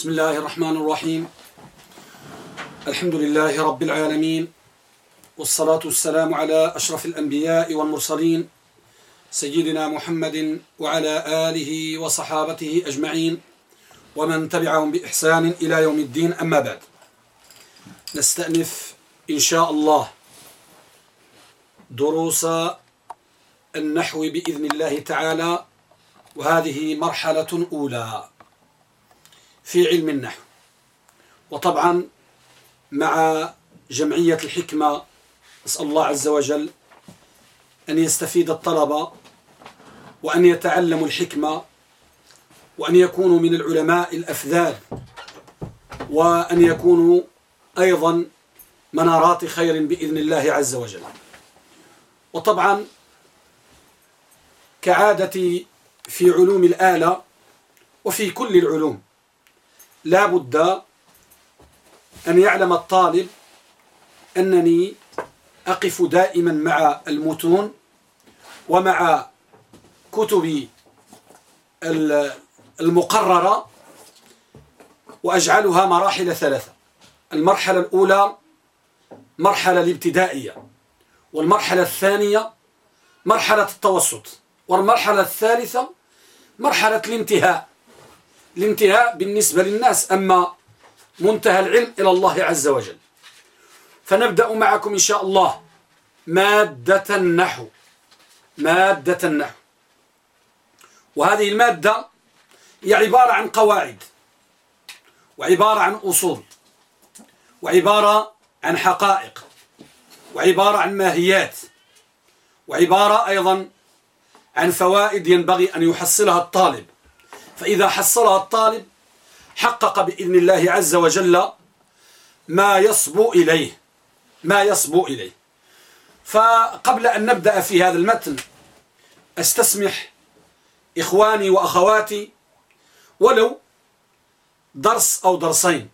بسم الله الرحمن الرحيم الحمد لله رب العالمين والصلاة والسلام على أشرف الأنبياء والمرسلين سيدنا محمد وعلى آله وصحابته أجمعين ومن تبعهم بإحسان إلى يوم الدين أما بعد نستأنف إن شاء الله دروس النحو بإذن الله تعالى وهذه مرحلة أولى في علم النحو. وطبعا مع جمعية الحكمة أسأل الله عز وجل أن يستفيد الطلبة وأن يتعلموا الحكمة وأن يكونوا من العلماء الأفذاذ وأن يكونوا أيضا منارات خير بإذن الله عز وجل. وطبعا كعادة في علوم الآلة وفي كل العلوم لا بد أن يعلم الطالب أنني أقف دائما مع المتون ومع كتب المقررة وأجعلها مراحل ثلاثة. المرحلة الأولى مرحلة الابتدائية والمرحلة الثانية مرحلة التوسط والمرحلة الثالثة مرحلة الانتهاء. الانتهاء بالنسبة للناس أما منتهى العلم إلى الله عز وجل. فنبدأ معكم إن شاء الله. مادة النحو. مادة النحو. وهذه المادة هي عبارة عن قواعد وعبارة عن أصول وعبارة عن حقائق وعبارة عن ماهيات وعبارة أيضا عن فوائد ينبغي أن يحصلها الطالب. فإذا حصلها الطالب حقق بإذن الله عز وجل ما يصبو إليه ما يصبو إليه. فقبل أن نبدأ في هذا المتن أستسمح إخواني وأخواتي ولو درس أو درسين.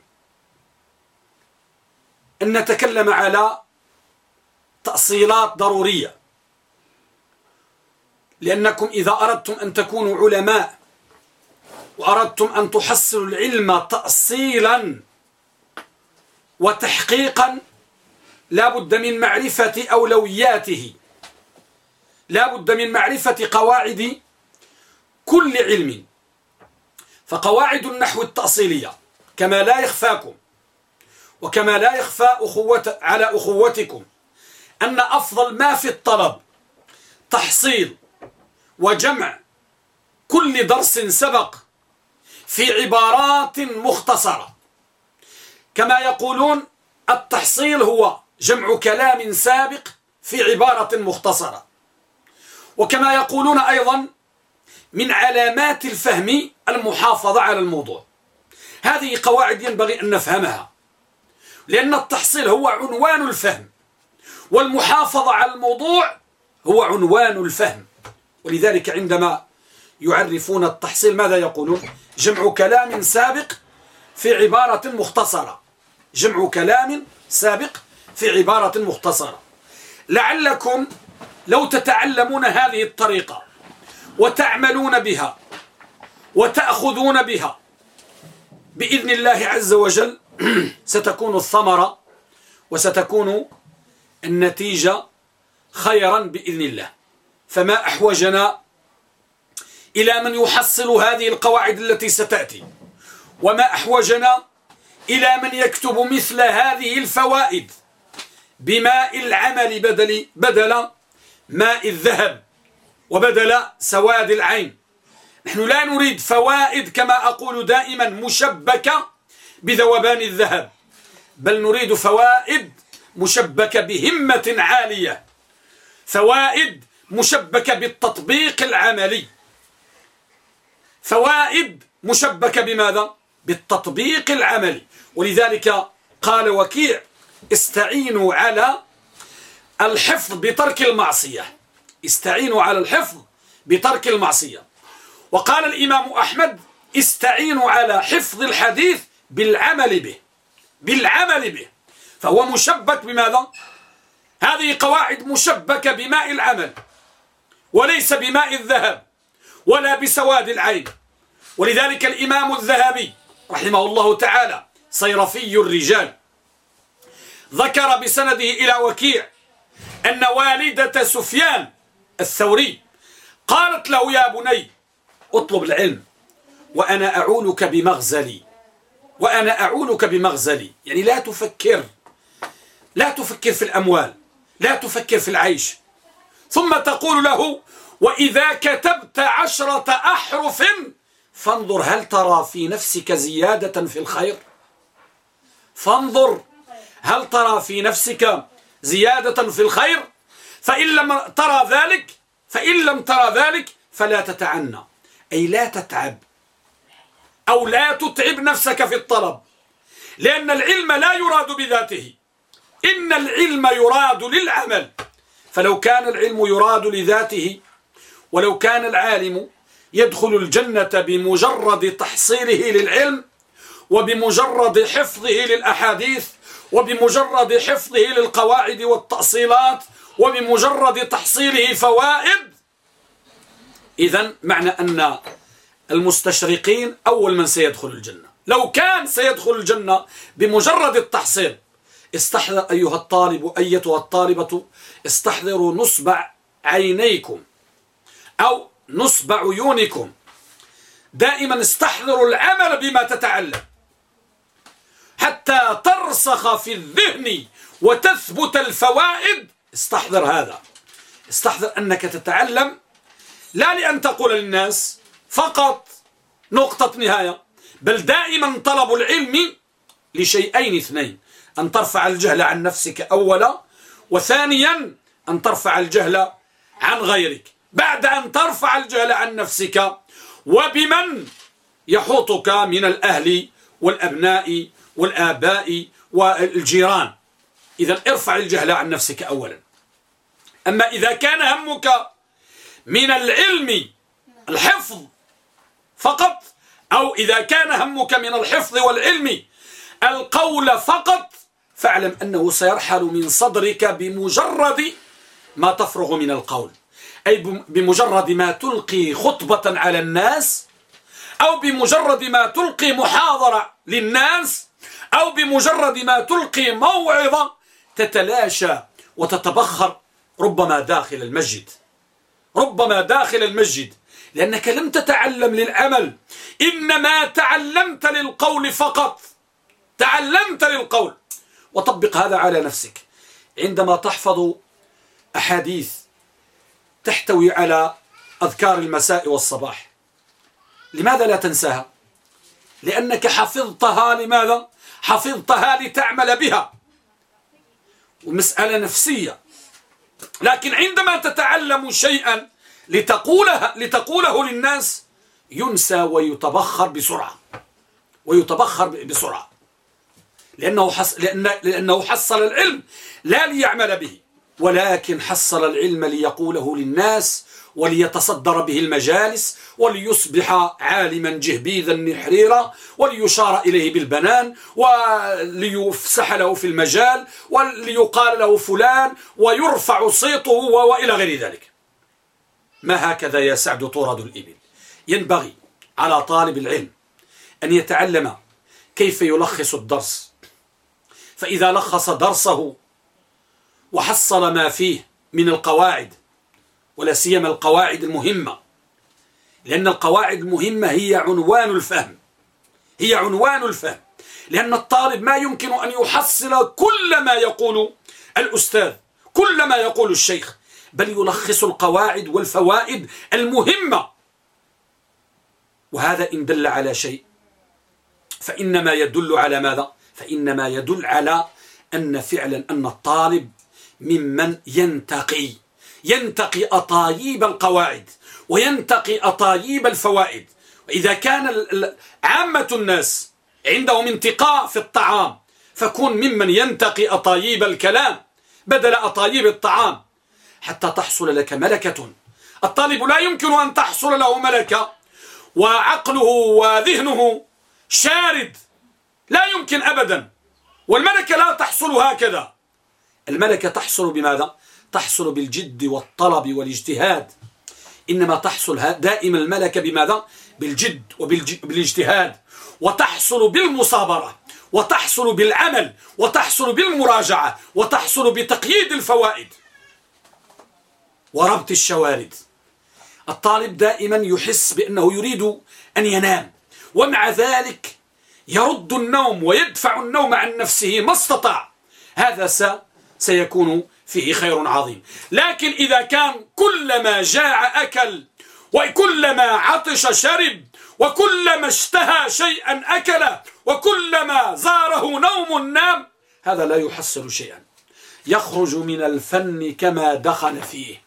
أن نتكلم على تأصيلات ضرورية. لأنكم إذا أردتم أن تكونوا علماء وأردتم أن تحصلوا العلم تأصيلا وتحقيقا لا بد من معرفة أولوياته. لا بد من معرفة قواعد كل علم. فقواعد النحو التأصيلية كما لا يخفاكم وكما لا يخفى أخوة على أخوتكم أن أفضل ما في الطلب تحصيل وجمع كل درس سبق في عبارات مختصرة. كما يقولون التحصيل هو جمع كلام سابق في عبارة مختصرة. وكما يقولون أيضا من علامات الفهم المحافظة على الموضوع. هذه قواعد ينبغي أن نفهمها لأن التحصيل هو عنوان الفهم والمحافظة على الموضوع هو عنوان الفهم. ولذلك عندما يعرفون التحصيل ماذا يقولون؟ جمع كلام سابق في عبارة مختصرة. جمع كلام سابق في عبارة مختصرة. لعلكم لو تتعلمون هذه الطريقة وتعملون بها وتأخذون بها بإذن الله عز وجل ستكون الثمرة وستكون النتيجة خيرا بإذن الله. فما أحوجنا إلى من يحصل هذه القواعد التي ستأتي. وما أحوجنا إلى من يكتب مثل هذه الفوائد بماء العمل بدل, بدل ماء الذهب وبدل سواد العين. نحن لا نريد فوائد كما أقول دائما مشبكة بذوبان الذهب بل نريد فوائد مشبكة بهمة عالية فوائد مشبكة بالتطبيق العملي. فوائد مشبكة بماذا؟ بالتطبيق العملي ولذلك قال وكيع استعينوا على الحفظ بترك المعصية. استعينوا على الحفظ بترك المعصية. وقال الإمام أحمد استعينوا على حفظ الحديث بالعمل به. بالعمل به. فهو مشبك بماذا؟ هذه قواعد مشبكة بماء العمل وليس بماء الذهب ولا بسواد العين. ولذلك الإمام الذهبي رحمه الله تعالى صيرفي الرجال ذكر بسنده إلى وكيع أن والدة سفيان الثوري قالت له يا بني اطلب العلم وأنا أعونك بمغزلي وأنا أعونك بمغزلي. يعني لا تفكر لا تفكر في الأموال لا تفكر في العيش. ثم تقول له وإذا كتبت عشرة أحرف فانظر هل ترى في نفسك زيادة في الخير؟ فانظر هل ترى في نفسك زيادة في الخير؟ فإن لم ترى ذلك فإن لم ترى ذلك فلا تتعنى. أي لا تتعب. أو لا تتعب نفسك في الطلب. لأن العلم لا يراد بذاته. إن العلم يراد للعمل. فلو كان العلم يراد لذاته ولو كان العالم يدخل الجنة بمجرد تحصيله للعلم وبمجرد حفظه للأحاديث وبمجرد حفظه للقواعد والتأصيلات وبمجرد تحصيله فوائد. إذا معنى أن المستشرقين أول من سيدخل الجنة. لو كان سيدخل الجنة بمجرد التحصيل استحضر أيها الطالب أيتها الطالبة استحضروا نصب عينيكم أو نصب عيونكم. دائما استحضروا العمل بما تتعلم. حتى ترسخ في الذهن وتثبت الفوائد. استحضر هذا. استحضر أنك تتعلم. لا لأن تقول للناس فقط نقطة نهاية بل دائما طلب العلم لشيئين اثنين. أن ترفع الجهل عن نفسك أولا وثانيا أن ترفع الجهل عن غيرك. بعد أن ترفع الجهل عن نفسك وبمن يحوطك من الأهل والأبناء والآباء والجيران. إذا ارفع الجهل عن نفسك أولا. أما إذا كان همك من العلم الحفظ فقط أو إذا كان همك من الحفظ والعلم القول فقط فاعلم أنه سيرحل من صدرك بمجرد ما تفرغ من القول. أي بمجرد ما تلقي خطبة على الناس أو بمجرد ما تلقي محاضرة للناس أو بمجرد ما تلقي موعظة تتلاشى وتتبخر ربما داخل المسجد. ربما داخل المسجد. لأنك لم تتعلم للعمل. إنما تعلمت للقول فقط. تعلمت للقول. وطبق هذا على نفسك. عندما تحفظ أحاديث تحتوي على أذكار المساء والصباح. لماذا لا تنساها؟ لأنك حفظتها لماذا؟ حفظتها لتعمل بها. ومسألة نفسية. لكن عندما تتعلم شيئا لتقوله, لتقوله للناس ينسى ويتبخر بسرعة. ويتبخر بسرعة. لأنه, حص لأن لأنه حصل العلم لا ليعمل به. ولكن حصل العلم ليقوله للناس وليتصدر به المجالس وليصبح عالما جهبيذا نحريرا وليشار إليه بالبنان وليفسح له في المجال وليقال له فلان ويرفع صيته وإلى غير ذلك. ما هكذا يا سعد طورد الإبل؟ ينبغي على طالب العلم أن يتعلم كيف يلخص الدرس. فإذا لخص درسه وحصل ما فيه من القواعد ولا سيما القواعد المهمة. لأن القواعد المهمة هي عنوان الفهم هي عنوان الفهم. لأن الطالب ما يمكن أن يحصل كل ما يقول الأستاذ كل ما يقول الشيخ بل يلخص القواعد والفوائد المهمة. وهذا إن دل على شيء. فإنما يدل على ماذا؟ فإنما يدل على أن فعلا أن الطالب ممن ينتقي. ينتقي أطايب القواعد وينتقي أطايب الفوائد. وإذا كان عامة الناس عندهم انتقاء في الطعام فكن ممن ينتقي أطايب الكلام بدل أطايب الطعام. حتى تحصل لك ملكة. الطالب لا يمكن أن تحصل له ملكة وعقله وذهنه شارد. لا يمكن أبدا. والملكة لا تحصل هكذا. الملكة تحصل بماذا؟ تحصل بالجد والطلب والاجتهاد. إنما تحصل دائما الملكة بماذا؟ بالجد وبالاجتهاد وتحصل بالمصابرة وتحصل بالعمل وتحصل بالمراجعة وتحصل بتقييد الفوائد. وربط الشوارد. الطالب دائما يحس بأنه يريد أن ينام ومع ذلك يرد النوم ويدفع النوم عن نفسه ما استطاع. هذا سيكون فيه خير عظيم. لكن إذا كان كلما جاع أكل وكلما عطش شرب وكلما اشتهى شيئا أكله وكلما زاره نوم نام هذا لا يحصل شيئا. يخرج من الفن كما دخل فيه.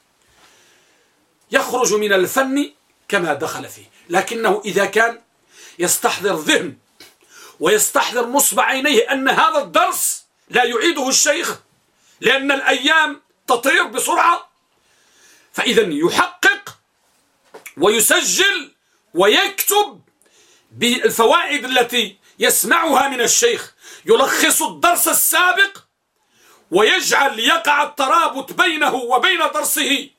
يخرج من الفن كما دخل فيه. لكنه إذا كان يستحضر ذهن ويستحضر نصب عينيه أن هذا الدرس لا يعيده الشيخ لأن الأيام تطير بسرعة. فإذا يحقق ويسجل ويكتب بالفوائد التي يسمعها من الشيخ. يلخص الدرس السابق ويجعل يقع الترابط بينه وبين درسه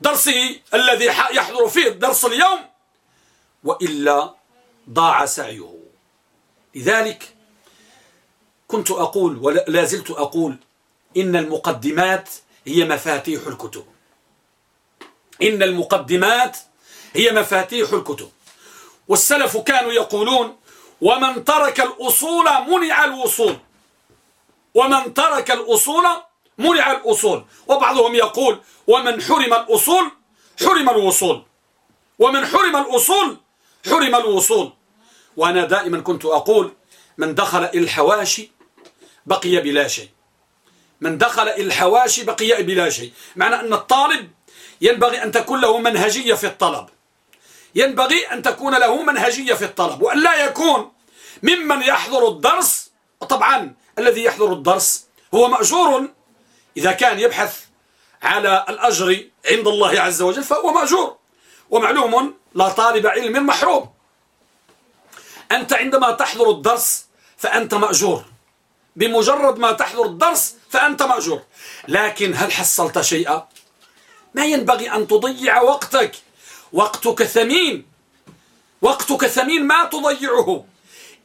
درسه الذي يحضر فيه الدرس اليوم وإلا ضاع سعيه. لذلك كنت أقول ولا زلت أقول إن المقدمات هي مفاتيح الكتب. إن المقدمات هي مفاتيح الكتب. والسلف كانوا يقولون ومن ترك الأصول منع الوصول. ومن ترك الأصول منع الأصول وبعضهم يقول ومن حرم الأصول حرم الوصول. ومن حرم الأصول حرم الوصول. وأنا دائما كنت أقول من دخل الحواشي بقي بلا شيء. من دخل الحواشي بقي بلا شيء. معنى أن الطالب ينبغي أن تكون له منهجية في الطلب. ينبغي أن تكون له منهجية في الطلب. وأن لا يكون ممن يحضر الدرس طبعا الذي يحضر الدرس هو مأجور إذا كان يبحث على الأجر عند الله عز وجل فهو مأجور. ومعلوم لا طالب علم محروم. أنت عندما تحضر الدرس فأنت مأجور. بمجرد ما تحضر الدرس فأنت مأجور. لكن هل حصلت شيئا؟ ما ينبغي أن تضيع وقتك. وقتك ثمين. وقتك ثمين ما تضيعه.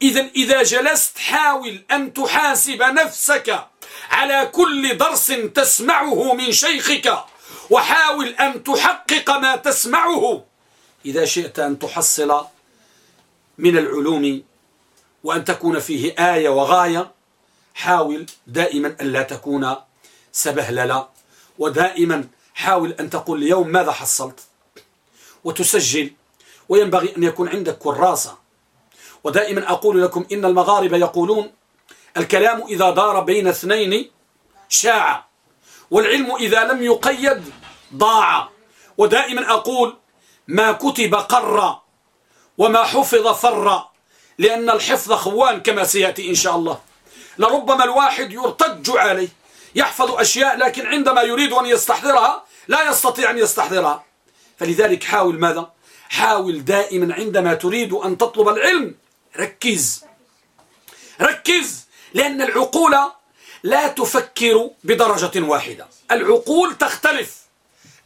إذا إذا جلست حاول أن تحاسب نفسك على كل درس تسمعه من شيخك. وحاول أن تحقق ما تسمعه. إذا شئت أن تحصل من العلوم وأن تكون فيه آية وغاية حاول دائما أن لا تكون سبهللا ودائما حاول أن تقول اليوم ماذا حصلت؟ وتسجل وينبغي أن يكون عندك كراسة. ودائما أقول لكم إن المغاربة يقولون الكلام إذا دار بين اثنين شاع والعلم إذا لم يقيد ضاع. ودائما أقول ما كتب قر وما حفظ فر لأن الحفظ خوان كما سيأتي إن شاء الله. لربما الواحد يرتج عليه يحفظ أشياء لكن عندما يريد أن يستحضرها لا يستطيع أن يستحضرها. فلذلك حاول ماذا؟ حاول دائما عندما تريد أن تطلب العلم ركز. ركز لأن العقول لا تفكر بدرجة واحدة. العقول تختلف.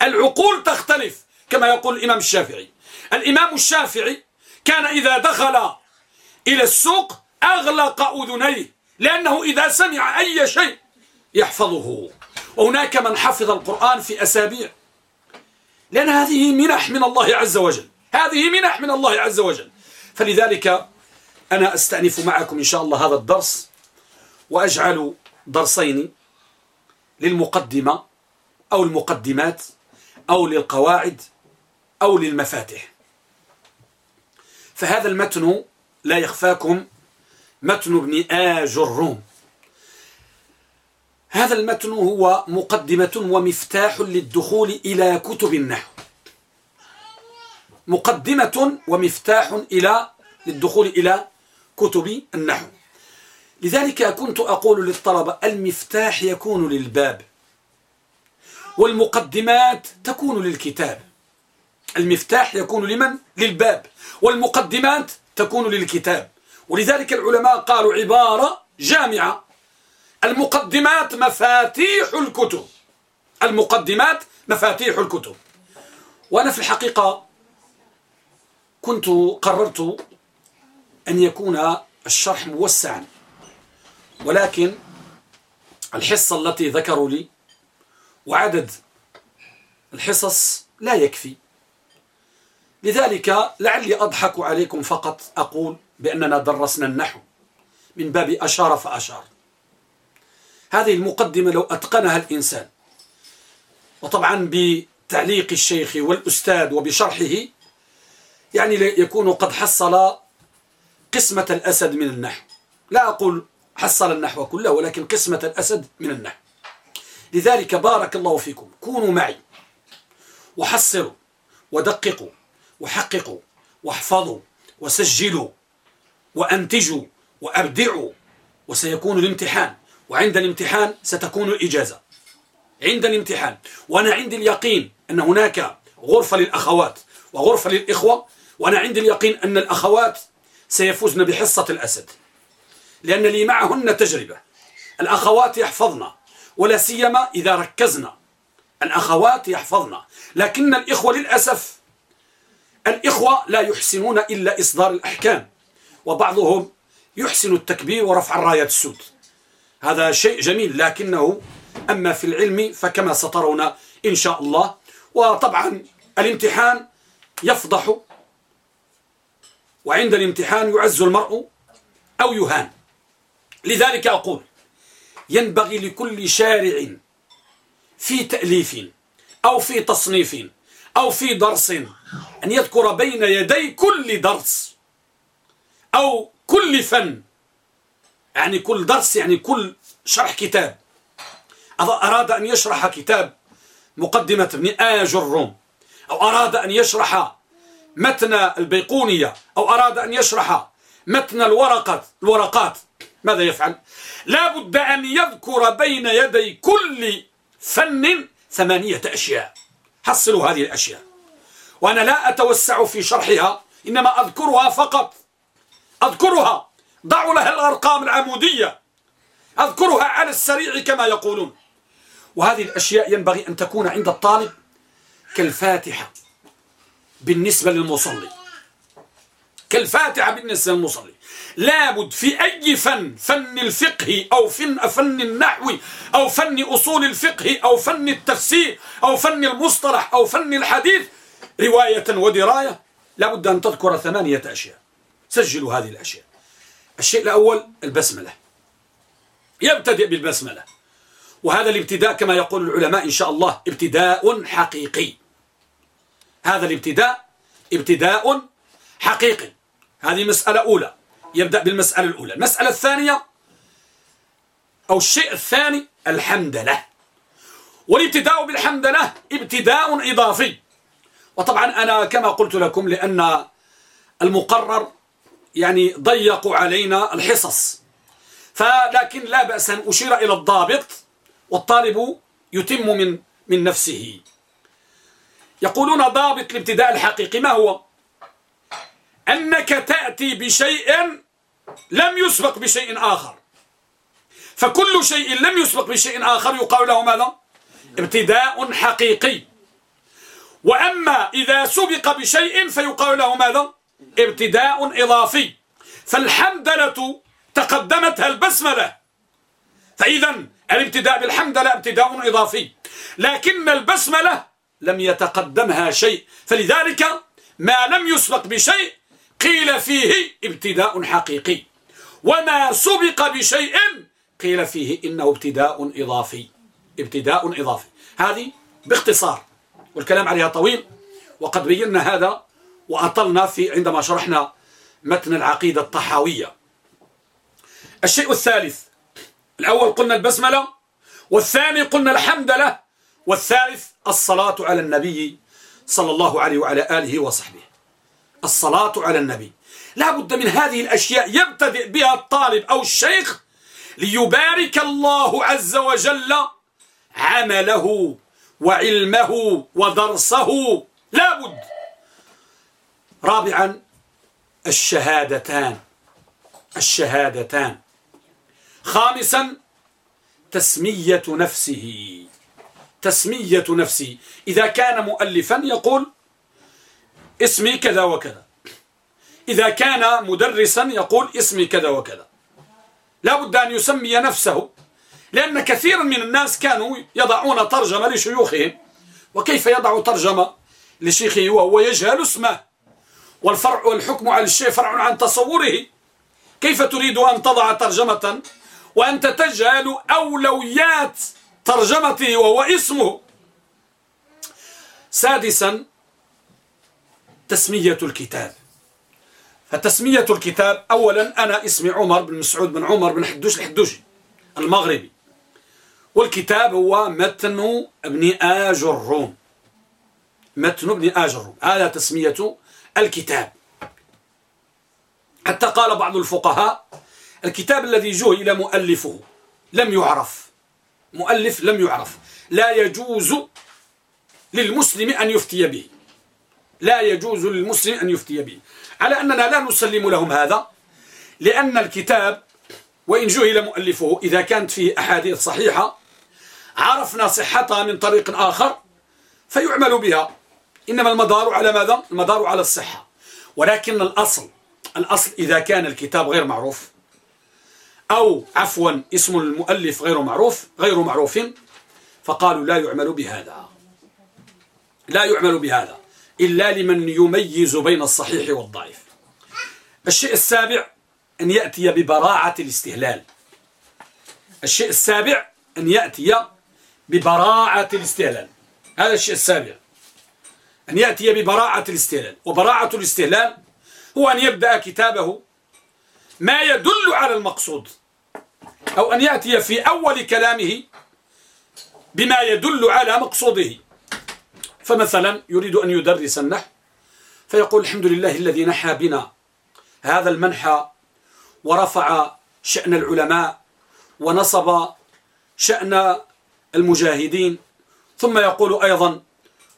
العقول تختلف كما يقول الإمام الشافعي. الإمام الشافعي كان إذا دخل إلى السوق أغلق أذنيه. لأنه إذا سمع أي شيء يحفظه. وهناك من حفظ القرآن في أسابيع. لأن هذه منح من الله عز وجل. هذه منح من الله عز وجل. فلذلك أنا أستأنف معكم إن شاء الله هذا الدرس وأجعل درسين للمقدمة أو المقدمات أو للقواعد أو للمفاتح فهذا المتن لا يخفاكم متن ابن آج الروم هذا المتن هو مقدمة ومفتاح للدخول إلى كتب النحو. مقدمة ومفتاح إلى للدخول إلى كتب النحو. لذلك كنت أقول للطلبة المفتاح يكون للباب والمقدمات تكون للكتاب. المفتاح يكون لمن؟ للباب. والمقدمات تكون للكتاب. ولذلك العلماء قالوا عبارة جامعة. المقدمات مفاتيح الكتب. المقدمات مفاتيح الكتب. وأنا في الحقيقة كنت قررت أن يكون الشرح موسعا. ولكن الحصة التي ذكروا لي وعدد الحصص لا يكفي. لذلك لعلي أضحك عليكم فقط أقول بأننا درسنا النحو من باب أشار فأشار. هذه المقدمة لو أتقنها الإنسان وطبعا بتعليق الشيخ والأستاذ وبشرحه يعني يكون قد حصل قسمة الأسد من النحو. لا أقول حصل النحو كله ولكن قسمة الأسد من النحو. لذلك بارك الله فيكم. كونوا معي. وحصلوا. ودققوا. وحققوا واحفظوا وسجلوا وأنتجوا وأبدعوا وسيكون الامتحان. وعند الامتحان ستكون الإجازة. عند الامتحان. وأنا عندي اليقين أن هناك غرفة للأخوات وغرفة للإخوة وأنا عندي اليقين أن الأخوات سيفوزن بحصة الأسد. لأن لي معهن تجربة. الأخوات يحفظن ولا سيما إذا ركزنا الأخوات يحفظن. لكن الإخوة للأسف الإخوة لا يحسنون إلا إصدار الأحكام وبعضهم يحسن التكبير ورفع الرايات السود هذا شيء جميل لكنه أما في العلم فكما سترون إن شاء الله. وطبعا الامتحان يفضح وعند الامتحان يعز المرء أو يهان. لذلك أقول ينبغي لكل شارع في تأليف أو في تصنيف أو في درس أن يذكر بين يدي كل درس أو كل فن. يعني كل درس يعني كل شرح كتاب. أراد أن يشرح كتاب مقدمة ابن آج الروم أو أراد أن يشرح متن البيقونية أو أراد أن يشرح متن الورقات الورقات. ماذا يفعل؟ لا بد أن يذكر بين يدي كل فن ثمانية أشياء. حصلوا هذه الأشياء. وأنا لا أتوسع في شرحها إنما أذكرها فقط. أذكرها. ضعوا لها الأرقام العمودية. أذكرها على السريع كما يقولون. وهذه الأشياء ينبغي أن تكون عند الطالب كالفاتحة بالنسبة للمصلي. كالفاتحة بالنسبة للمصلي. لابد في أي فن فن الفقه أو فن, فن النحو أو فن أصول الفقه أو فن التفسير أو فن المصطلح أو فن الحديث رواية ودراية لابد أن تذكر ثمانية أشياء. سجلوا هذه الأشياء. الشيء الأول البسملة. يبتدئ بالبسملة. وهذا الابتداء كما يقول العلماء إن شاء الله ابتداء حقيقي. هذا الابتداء ابتداء حقيقي. هذه مسألة أولى. يبدأ بالمسألة الأولى. المسألة الثانية أو الشيء الثاني الحمد له والابتداء بالحمد له ابتداء إضافي. وطبعا أنا كما قلت لكم لأن المقرر يعني ضيقوا علينا الحصص. فلكن لا بأس أن أشير إلى الضابط والطالب يتم من من نفسه. يقولون ضابط الابتداء الحقيقي ما هو؟ أنك تأتي بشيء لم يسبق بشيء آخر. فكل شيء لم يسبق بشيء آخر يقال له ماذا؟ ابتداء حقيقي. وأما إذا سبق بشيء فيقال له ماذا؟ ابتداء إضافي. فالحمدلة تقدمتها البسملة. فإذا الابتداء بالحمدلة ابتداء إضافي. لكن البسملة لم يتقدمها شيء. فلذلك ما لم يسبق بشيء قيل فيه ابتداء حقيقي. وما سبق بشيء قيل فيه إنه ابتداء إضافي. ابتداء إضافي. هذه باختصار والكلام عليها طويل وقد بينا هذا وأطلنا في عندما شرحنا متن العقيدة الطحاوية. الشيء الثالث الأول قلنا البسملة والثاني قلنا الحمد له والثالث الصلاة على النبي صلى الله عليه وعلى آله وصحبه. الصلاة على النبي. لا بد من هذه الأشياء يبتدئ بها الطالب أو الشيخ ليبارك الله عز وجل عمله وعلمه ودرسه. لا بد. رابعا الشهادتان. الشهادتان. خامسا تسمية نفسه. تسمية نفسه. إذا كان مؤلفا يقول اسمي كذا وكذا. إذا كان مدرسا يقول اسمي كذا وكذا. لا بد أن يسمي نفسه لأن كثيرا من الناس كانوا يضعون ترجمة لشيوخهم. وكيف يضع ترجمة لشيخه؟ وهو يجهل اسمه. والفرع والحكم على الشيء فرع عن تصوره. كيف تريد أن تضع ترجمة؟ وأنت تجهل أولويات ترجمته وهو اسمه. سادسا تسمية الكتاب. فتسمية الكتاب أولا أنا اسمي عمر بن مسعود بن عمر بن حدوش الحدوشي المغربي. والكتاب هو متن ابن آج الروم متن ابن آج الروم هذا تسمية الكتاب. حتى قال بعض الفقهاء الكتاب الذي جهل مؤلفه لم يعرف. مؤلف لم يعرف. لا يجوز للمسلم أن يفتي به. لا يجوز للمسلم أن يفتي به. على أننا لا نسلم لهم هذا لأن الكتاب وإن جهل مؤلفه إذا كانت فيه أحاديث صحيحة عرفنا صحتها من طريق آخر فيعمل بها. إنما المدار على ماذا؟ المدار على الصحة. ولكن الأصل الأصل إذا كان الكتاب غير معروف أو عفوا اسم المؤلف غير معروف غير معروف فقالوا لا يعمل بهذا. لا يعمل بهذا. إلا لمن يميز بين الصحيح والضعيف. الشيء السابع أن يأتي ببراعة الاستهلال. الشيء السابع أن يأتي ببراعة الاستهلال. هذا الشيء السابع. أن يأتي ببراعة الاستهلال. وبراعة الاستهلال هو أن يبدأ كتابه ما يدل على المقصود. أو أن يأتي في أول كلامه بما يدل على مقصوده. فمثلا يريد أن يدرس النحو فيقول الحمد لله الذي نحى بنا هذا المنحى ورفع شأن العلماء ونصب شأن المجاهدين ثم يقول أيضا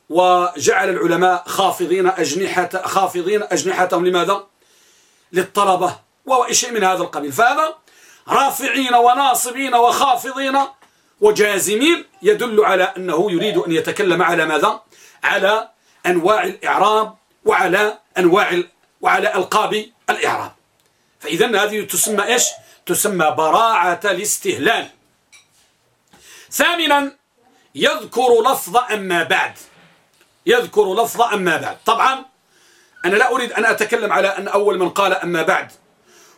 وجعل العلماء خافضين أجنحة خافضين أجنحتهم لماذا؟ للطلبة وشيء من هذا القبيل فهذا رافعين وناصبين وخافضين وجازمين يدل على أنه يريد أن يتكلم على ماذا؟ على أنواع الإعراب وعلى أنواع وعلى ألقاب الإعراب. فإذا هذه تسمى إيش؟ تسمى براعة الاستهلال. ثامنا يذكر لفظ أما بعد. يذكر لفظ أما بعد. طبعا أنا لا أريد أن أتكلم على أن أول من قال أما بعد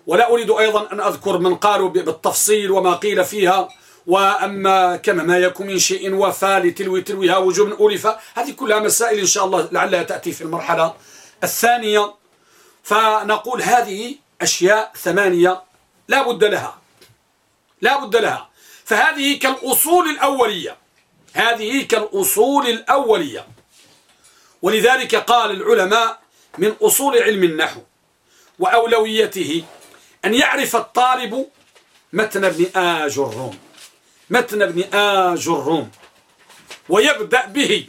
ولا أريد أيضا أن أذكر من قالوا بالتفصيل وما قيل فيها. وأما كما ما يكون من شيء وفى لتلوي تلويها وجوب أولف هذه كلها مسائل إن شاء الله لعلها تأتي في المرحلة الثانية. فنقول هذه أشياء ثمانية لا بد لها. لا بد لها. فهذه كالأصول الأولية. هذه كالأصول الأولية. ولذلك قال العلماء من أصول علم النحو وأولويته أن يعرف الطالب متن ابن آج الروم متن ابن آج الروم ويبدأ به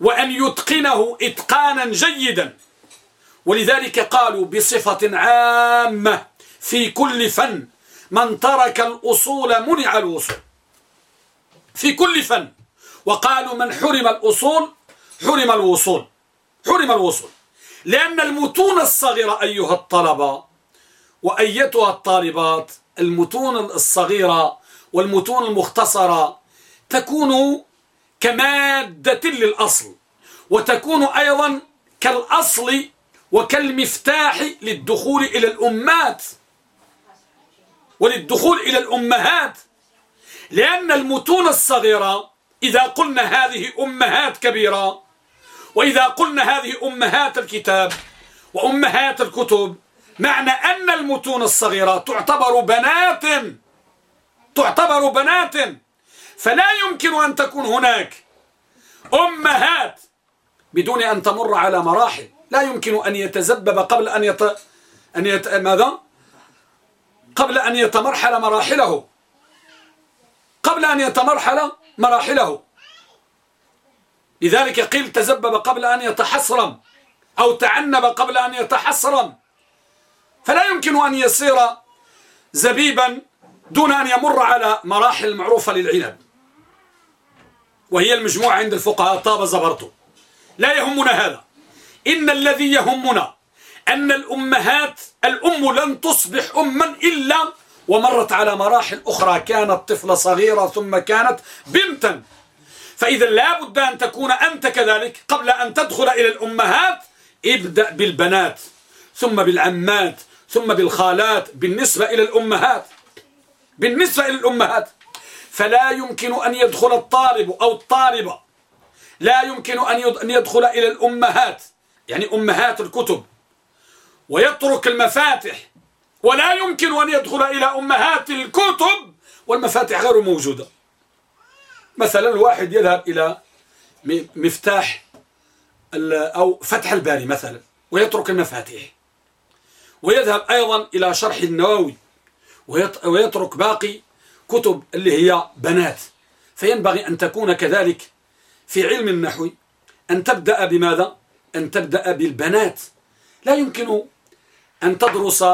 وأن يتقنه إتقانا جيدا. ولذلك قالوا بصفة عامة في كل فن من ترك الأصول منع الوصول. في كل فن. وقالوا من حرم الأصول حرم الوصول حرم الوصول. لأن المتون الصغيرة أيها الطلبة وأيتها الطالبات المتون الصغيرة والمتون المختصرة تكون كمادة للأصل وتكون أيضا كالأصل وكالمفتاح للدخول إلى الأمات وللدخول إلى الأمهات لأن المتون الصغيرة إذا قلنا هذه أمهات كبيرة وإذا قلنا هذه أمهات الكتاب وأمهات الكتب معنى أن المتون الصغيرة تعتبر بنات تعتبر بنات فلا يمكن أن تكون هناك أمهات بدون أن تمر على مراحل. لا يمكن أن يتزبب قبل أن يت... أن يت... ماذا؟ قبل أن يتمرحل مراحله. قبل أن يتمرحل مراحله. لذلك قيل تزبب قبل أن يتحصرم أو تعنب قبل أن يتحصرم فلا يمكن أن يصير زبيبا دون أن يمر على مراحل معروفة للعنب. وهي المجموعة عند الفقهاء طاب زبرته لا يهمنا هذا. إن الذي يهمنا أن الأمهات الأم لن تصبح أما إلا ومرت على مراحل أخرى. كانت طفلة صغيرة ثم كانت بنتا. فإذا لا بد أن تكون أنت كذلك. قبل أن تدخل إلى الأمهات ابدأ بالبنات ثم بالعمات ثم بالخالات بالنسبة إلى الأمهات. بالنسبة إلى الأمهات فلا يمكن أن يدخل الطالب أو الطالبة لا يمكن أن يدخل إلى الأمهات يعني أمهات الكتب ويترك المفاتح ولا يمكن أن يدخل إلى أمهات الكتب والمفاتح غير موجودة. مثلا الواحد يذهب إلى مفتاح أو فتح الباري مثلا ويترك المفاتيح ويذهب أيضا إلى شرح النووي. ويترك باقي كتب اللي هي بنات. فينبغي أن تكون كذلك في علم النحو. أن تبدأ بماذا؟ أن تبدأ بالبنات. لا يمكن أن تدرس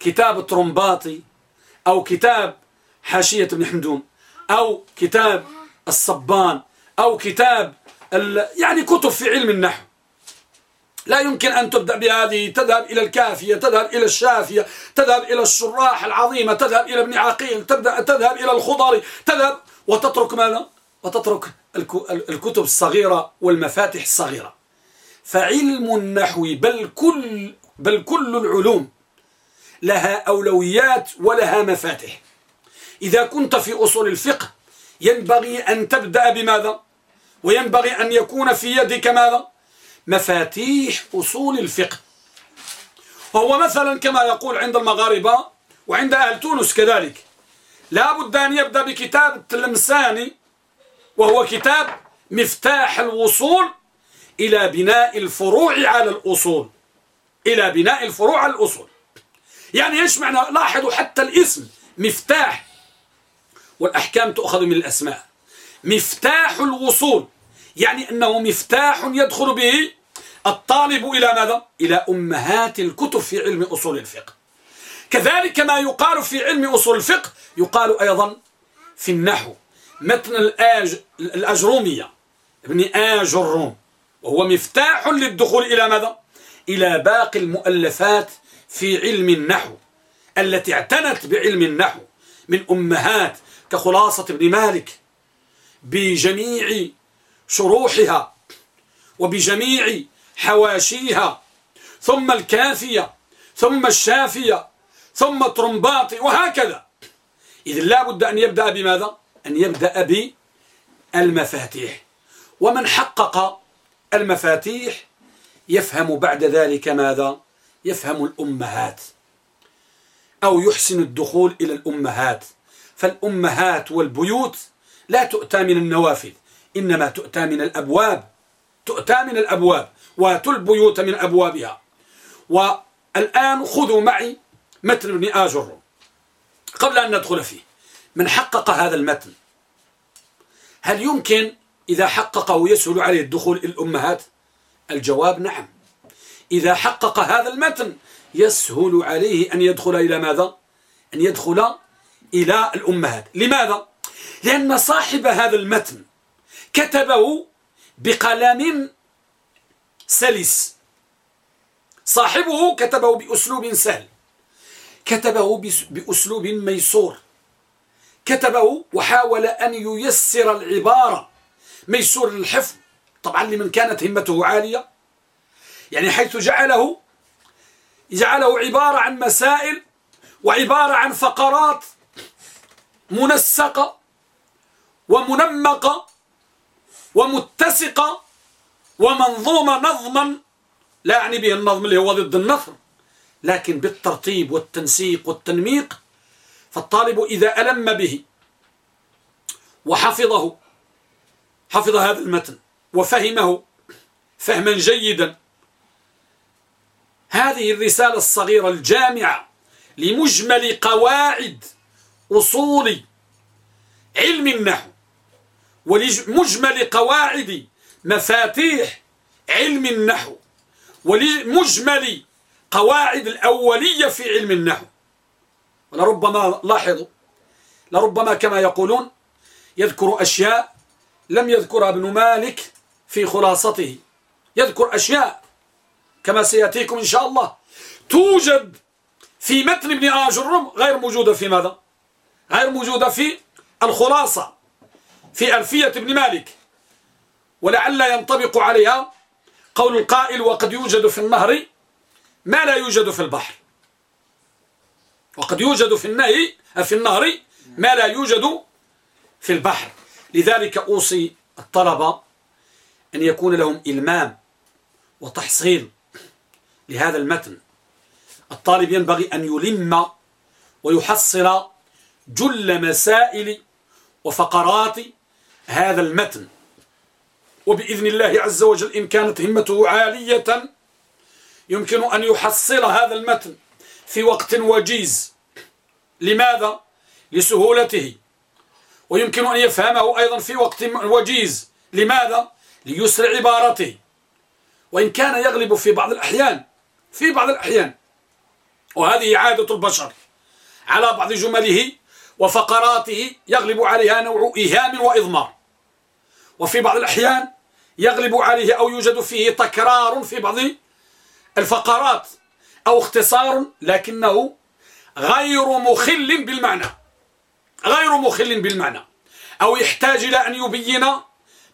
كتاب الترمباطي أو كتاب حاشية ابن حمدون أو كتاب الصبان أو كتاب يعني كتب في علم النحو. لا يمكن أن تبدأ بهذه تذهب إلى الكافية تذهب إلى الشافية تذهب إلى الشراح العظيمة تذهب إلى ابن عقيل تبدأ تذهب إلى الخضري تذهب وتترك ماذا؟ وتترك الكتب الصغيرة والمفاتح الصغيرة فعلم النحو بل كل, بل كل العلوم لها أولويات ولها مفاتح إذا كنت في أصول الفقه ينبغي أن تبدأ بماذا؟ وينبغي أن يكون في يدك ماذا؟ مفاتيح أصول الفقه. وهو مثلا كما يقول عند المغاربة وعند أهل تونس كذلك لا بد أن يبدأ بكتاب التلمساني وهو كتاب مفتاح الوصول إلى بناء الفروع على الأصول. إلى بناء الفروع على الأصول. يعني إيش معنى؟ لاحظوا حتى الاسم مفتاح. والأحكام تؤخذ من الأسماء. مفتاح الوصول يعني أنه مفتاح يدخل به الطالب إلى ماذا؟ إلى أمهات الكتب في علم أصول الفقه كذلك ما يقال في علم أصول الفقه يقال أيضا في النحو متن الآج الأجرومية ابن آج الروم وهو مفتاح للدخول إلى ماذا؟ إلى باقي المؤلفات في علم النحو التي اعتنت بعلم النحو من أمهات كخلاصة ابن مالك بجميع شروحها وبجميع حواشيها ثم الكافية ثم الشافية ثم ترمباطي وهكذا. إذن لا بد أن يبدأ بماذا؟ أن يبدأ بالمفاتيح. ومن حقق المفاتيح يفهم بعد ذلك ماذا؟ يفهم الأمهات أو يحسن الدخول إلى الأمهات. فالأمهات والبيوت لا تؤتى من النوافذ إنما تؤتى من الأبواب. تؤتى من الأبواب. واتوا البيوت من أبوابها. والآن خذوا معي متن ابن آجر قبل أن ندخل فيه. من حقق هذا المتن؟ هل يمكن إذا حققه يسهل عليه الدخول إلى الأمهات؟ الجواب نعم. إذا حقق هذا المتن يسهل عليه أن يدخل إلى ماذا؟ أن يدخل إلى الأمهات. لماذا؟ لأن صاحب هذا المتن كتبه بقلم سلس صاحبه كتبه بأسلوب سهل. كتبه بأسلوب ميسور. كتبه وحاول أن ييسر العبارة. ميسور للحفظ طبعا لمن كانت همته عالية. يعني حيث جعله جعله عبارة عن مسائل وعبارة عن فقرات منسقة ومنمقة ومتسقة ومنظومة نظما لا يعني به النظم اللي هو ضد النثر لكن بالترتيب والتنسيق والتنميق فالطالب إذا ألم به وحفظه حفظ هذا المتن وفهمه فهما جيدا هذه الرسالة الصغيرة الجامعة لمجمل قواعد أصول علم النحو ولمجمل قواعد مفاتيح علم النحو ولمجمل قواعد الأولية في علم النحو. ولربما لاحظوا لربما كما يقولون يذكر أشياء لم يذكرها ابن مالك في خلاصته. يذكر أشياء كما سيأتيكم إن شاء الله. توجد في متن ابن آجرم غير موجودة في ماذا؟ غير موجودة في الخلاصة في ألفية ابن مالك. ولعل ينطبق عليها قول القائل وقد يوجد في النهر ما لا يوجد في البحر. وقد يوجد في النهي في النهر ما لا يوجد في البحر. لذلك أوصي الطلبة أن يكون لهم إلمام وتحصيل لهذا المتن. الطالب ينبغي أن يلم ويحصل جل مسائل وفقرات هذا المتن. وبإذن الله عز وجل إن كانت همته عالية يمكن أن يحصل هذا المتن في وقت وجيز. لماذا؟ لسهولته. ويمكن أن يفهمه أيضا في وقت وجيز. لماذا؟ ليسر عبارته. وإن كان يغلب في بعض الأحيان في بعض الأحيان. وهذه عادة البشر. على بعض جمله وفقراته يغلب عليها نوع إيهام وإضمار. وفي بعض الأحيان يغلب عليه أو يوجد فيه تكرار في بعض الفقرات أو اختصار لكنه غير مخل بالمعنى. غير مخل بالمعنى. أو يحتاج إلى أن يبين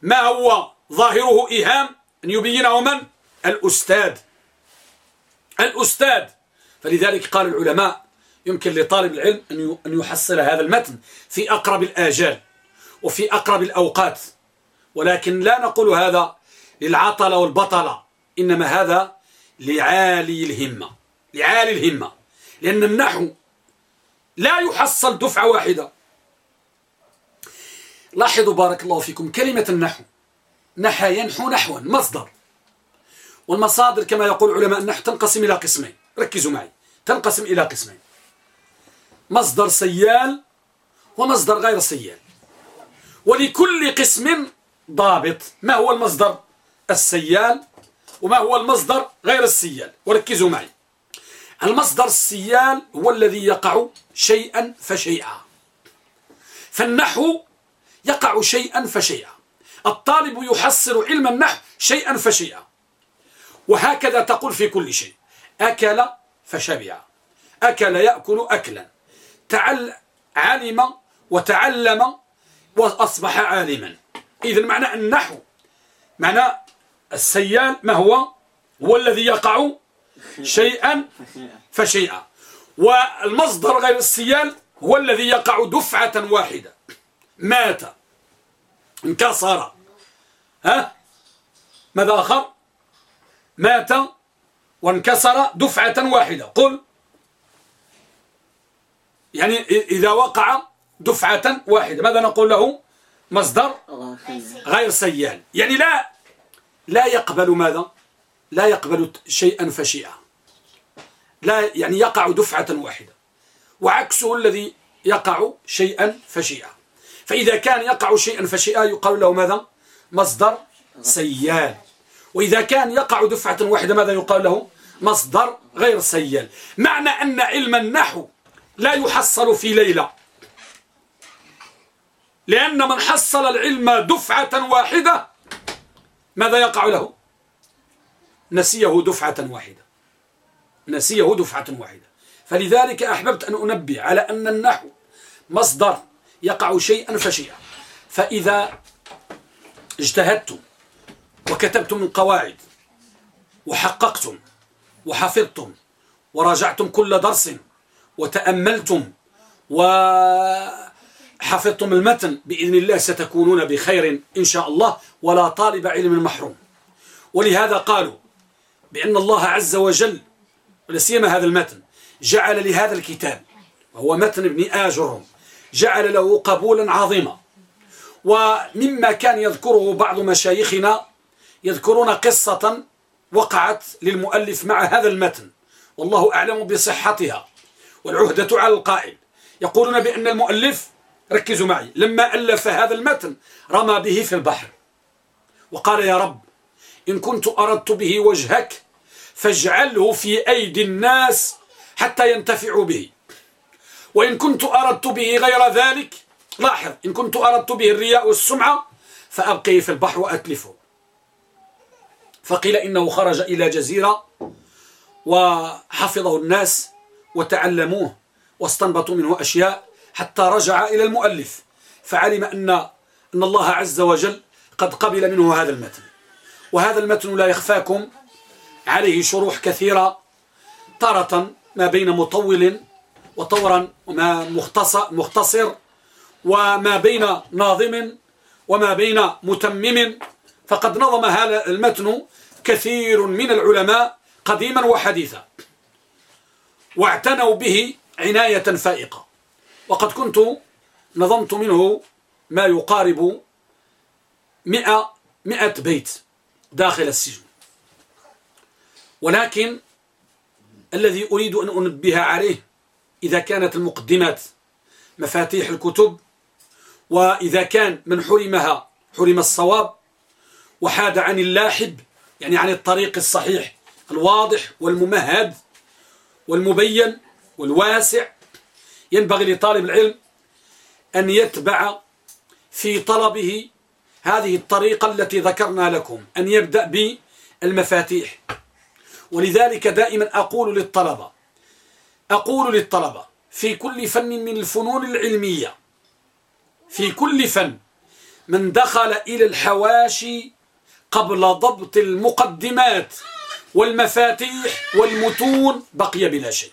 ما هو ظاهره إيهام. أن يبينه من؟ الأستاذ. الأستاذ. فلذلك قال العلماء يمكن لطالب العلم أن يحصل هذا المتن في أقرب الآجال وفي أقرب الأوقات. ولكن لا نقول هذا للعطلة والبطلة إنما هذا لعالي الهمة لعالي الهمة لأن النحو لا يحصل دفعة واحدة. لاحظوا بارك الله فيكم كلمة النحو. نحى ينحو نحوا مصدر. والمصادر كما يقول علماء النحو تنقسم إلى قسمين. ركزوا معي. تنقسم إلى قسمين. مصدر سيال ومصدر غير سيال. ولكل قسم ضابط. ما هو المصدر؟ السيال. وما هو المصدر غير السيال؟ وركزوا معي. المصدر السيال هو الذي يقع شيئا فشيئا. فالنحو يقع شيئا فشيئا. الطالب يحصل علم النحو شيئا فشيئا. وهكذا تقول في كل شيء. أكل فشبع. أكل يأكل أكلا. تعل علم وتعلم وأصبح عالما. إذا معنى النحو. معنى السيال ما هو؟ هو الذي يقع شيئا فشيئا. والمصدر غير السيال هو الذي يقع دفعة واحدة. مات. انكسر. ها؟ ماذا آخر؟ مات وانكسر دفعة واحدة. قل. يعني إذا وقع دفعة واحدة ماذا نقول له؟ مصدر غير سيال. يعني لا لا يقبل ماذا؟ لا يقبل شيئا فشيئا. لا يعني يقع دفعة واحدة. وعكسه الذي يقع شيئا فشيئا. فإذا كان يقع شيئا فشيئا يقال له ماذا؟ مصدر سيال. وإذا كان يقع دفعة واحدة ماذا يقال له؟ مصدر غير سيال. معنى أن علم النحو لا يحصل في ليلة. لأن من حصل العلم دفعة واحدة ماذا يقع له؟ نسيه دفعة واحدة. نسيه دفعة واحدة. فلذلك أحببت أن أنبه على أن النحو مصدر يقع شيئا فشيئا. فإذا اجتهدتم وكتبتم القواعد وحققتم وحفظتم وراجعتم كل درس وتأملتم وحفظتم المتن بإذن الله ستكونون بخير إن شاء الله ولا طالب علم محروم. ولهذا قالوا بأن الله عز وجل ولا سيما هذا المتن جعل لهذا الكتاب وهو متن ابن آجرهم جعل له قبولا عظيما. ومما كان يذكره بعض مشايخنا يذكرون قصة وقعت للمؤلف مع هذا المتن. والله أعلم بصحتها والعهدة على القائل. يقولون بأن المؤلف ركزوا معي. لما ألف هذا المتن رمى به في البحر. وقال يا رب إن كنت أردت به وجهك فاجعله في أيدي الناس حتى ينتفعوا به. وإن كنت أردت به غير ذلك لاحظ إن كنت أردت به الرياء والسمعة فأبقيه في البحر وأتلفه. فقيل إنه خرج إلى جزيرة وحفظه الناس وتعلموه واستنبطوا منه أشياء. حتى رجع إلى المؤلف فعلم أن أن الله عز وجل قد قبل منه هذا المتن. وهذا المتن لا يخفاكم عليه شروح كثيرة تارة ما بين مطول وطورا وما مختصر وما بين ناظم وما بين متمم. فقد نظم هذا المتن كثير من العلماء قديما وحديثا واعتنوا به عناية فائقة. وقد كنت نظمت منه ما يقارب مئة, مئة بيت داخل السجن. ولكن الذي أريد أن أنبه عليه إذا كانت المقدمات مفاتيح الكتب وإذا كان من حرمها حرم الصواب وحاد عن اللاحب يعني عن الطريق الصحيح الواضح والممهد والمبين والواسع ينبغي لطالب العلم أن يتبع في طلبه هذه الطريقة التي ذكرنا لكم أن يبدأ بالمفاتيح. ولذلك دائما أقول للطلبة أقول للطلبة في كل فن من الفنون العلمية في كل فن من دخل إلى الحواشي قبل ضبط المقدمات والمفاتيح والمتون بقي بلا شيء.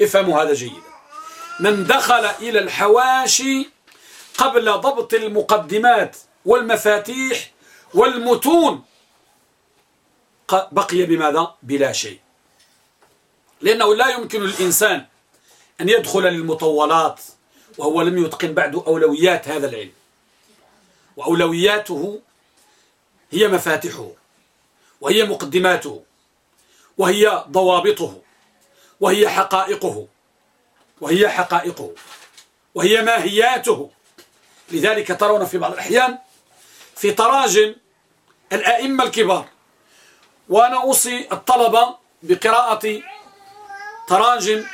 افهموا هذا جيدا. من دخل إلى الحواشي قبل ضبط المقدمات والمفاتيح والمتون. بقي بماذا؟ بلا شيء. لأنه لا يمكن للإنسان أن يدخل للمطولات وهو لم يتقن بعد أولويات هذا العلم. وأولوياته هي مفاتحه وهي مقدماته وهي ضوابطه وهي حقائقه. وهي حقائقه وهي ماهياته. لذلك ترون في بعض الأحيان في تراجم الأئمة الكبار. وأنا أوصي الطلبة بقراءة تراجم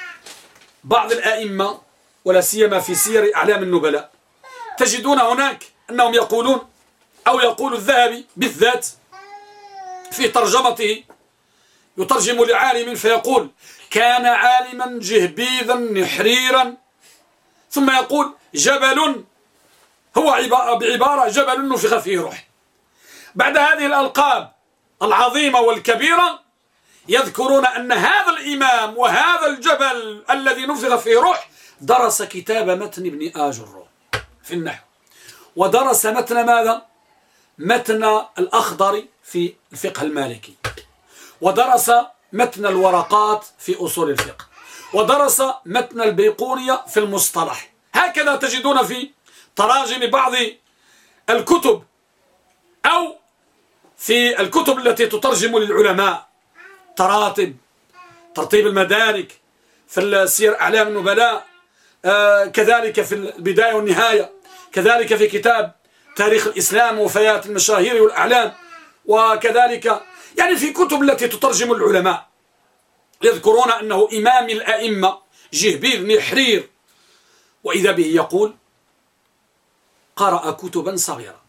بعض الأئمة ولا سيما في سير أعلام النبلاء. تجدون هناك أنهم يقولون أو يقول الذهبي بالذات في ترجمته يترجم لعالم فيقول كان عالما جهبيذا نحريرا. ثم يقول جبل هو بعبارة جبل نفخ فيه روح بعد هذه الألقاب العظيمة والكبيرة يذكرون أن هذا الإمام وهذا الجبل الذي نفخ فيه روح درس كتاب متن ابن آجر في النحو. ودرس متن ماذا؟ متن الأخضر في الفقه المالكي. ودرس متن الورقات في أصول الفقه ودرس متن البيقونية في المصطلح. هكذا تجدون في تراجم بعض الكتب أو في الكتب التي تترجم للعلماء. تراتب ترتيب المدارك في السير أعلام النبلاء آه كذلك في البداية والنهاية كذلك في كتاب تاريخ الإسلام وفيات المشاهير والأعلام وكذلك يعني في كتب التي تترجم العلماء يذكرون أنه إمام الأئمة جهبير بن حرير وإذا به يقول قرأ كتبا صغيرة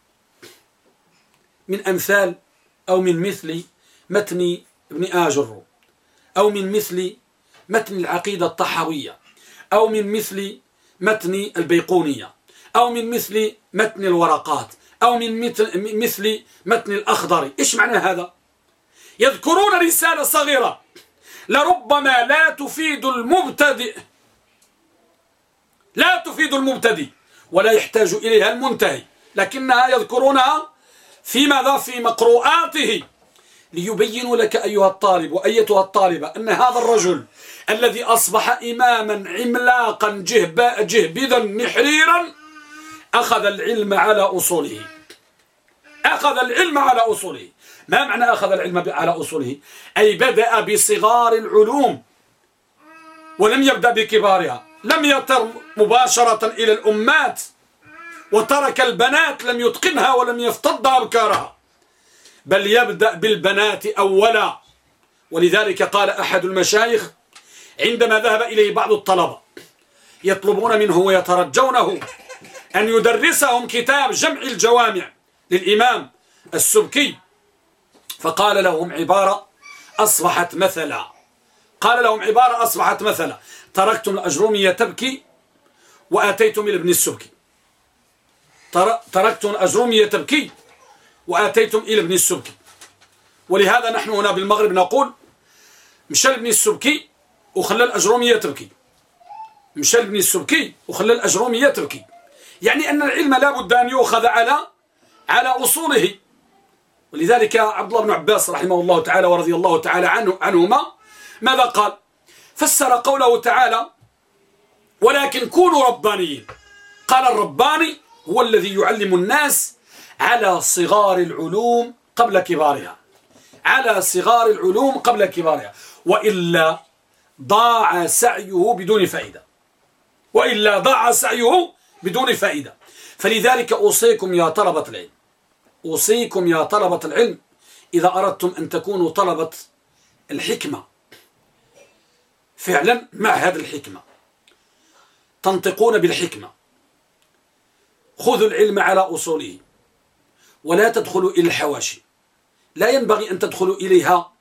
من أمثال أو من مثل متن ابن آجر أو من مثل متن العقيدة الطحاوية أو من مثل متن البيقونية أو من مثل متن الورقات أو من مثل متن الأخضر. إيش معنى هذا؟ يذكرون رسالة صغيرة. لربما لا تفيد المبتدئ. لا تفيد المبتدئ ولا يحتاج إليها المنتهي. لكنها يذكرونها في ماذا؟ في مقروءاته. ليبينوا لك أيها الطالب وأيتها الطالبة أن هذا الرجل الذي أصبح إماما عملاقا جهبذا محريرا أخذ العلم على أصوله. أخذ العلم على أصوله. ما معنى أخذ العلم على أصوله؟ أي بدأ بصغار العلوم ولم يبدأ بكبارها لم يتر مباشرة إلى الأمات وترك البنات لم يتقنها ولم يفتض أبكارها. بل يبدأ بالبنات أولا. ولذلك قال أحد المشايخ عندما ذهب إليه بعض الطلبة يطلبون منه ويترجونه أن يدرسهم كتاب جمع الجوامع للإمام السبكي. فقال لهم عبارة أصبحت مثلا. قال لهم عبارة أصبحت مثلا. تركتم الأجرومية تبكي وآتيتم إلى ابن السبكي تركتم الأجرومية تبكي وآتيتم إلى ابن السبكي ولهذا نحن هنا بالمغرب نقول مشى ابن السبكي وخلى الأجرومية تبكي. مشى ابن السبكي وخلى الأجرومية تبكي. يعني أن العلم لا بد أن يؤخذ على على أصوله. ولذلك عبد الله بن عباس رحمه الله تعالى ورضي الله تعالى عنه عنهما ماذا قال؟ فسر قوله تعالى ولكن كونوا ربانيين قال الرباني هو الذي يعلم الناس على صغار العلوم قبل كبارها على صغار العلوم قبل كبارها. وإلا ضاع سعيه بدون فائدة. وإلا ضاع سعيه بدون فائدة. فلذلك أوصيكم يا طلبة العلم أوصيكم يا طلبة العلم إذا أردتم أن تكونوا طلبة الحكمة. فعلا مع هذه الحكمة. تنطقون بالحكمة. خذوا العلم على أصوله. ولا تدخلوا إلى الحواشي. لا ينبغي أن تدخلوا إليها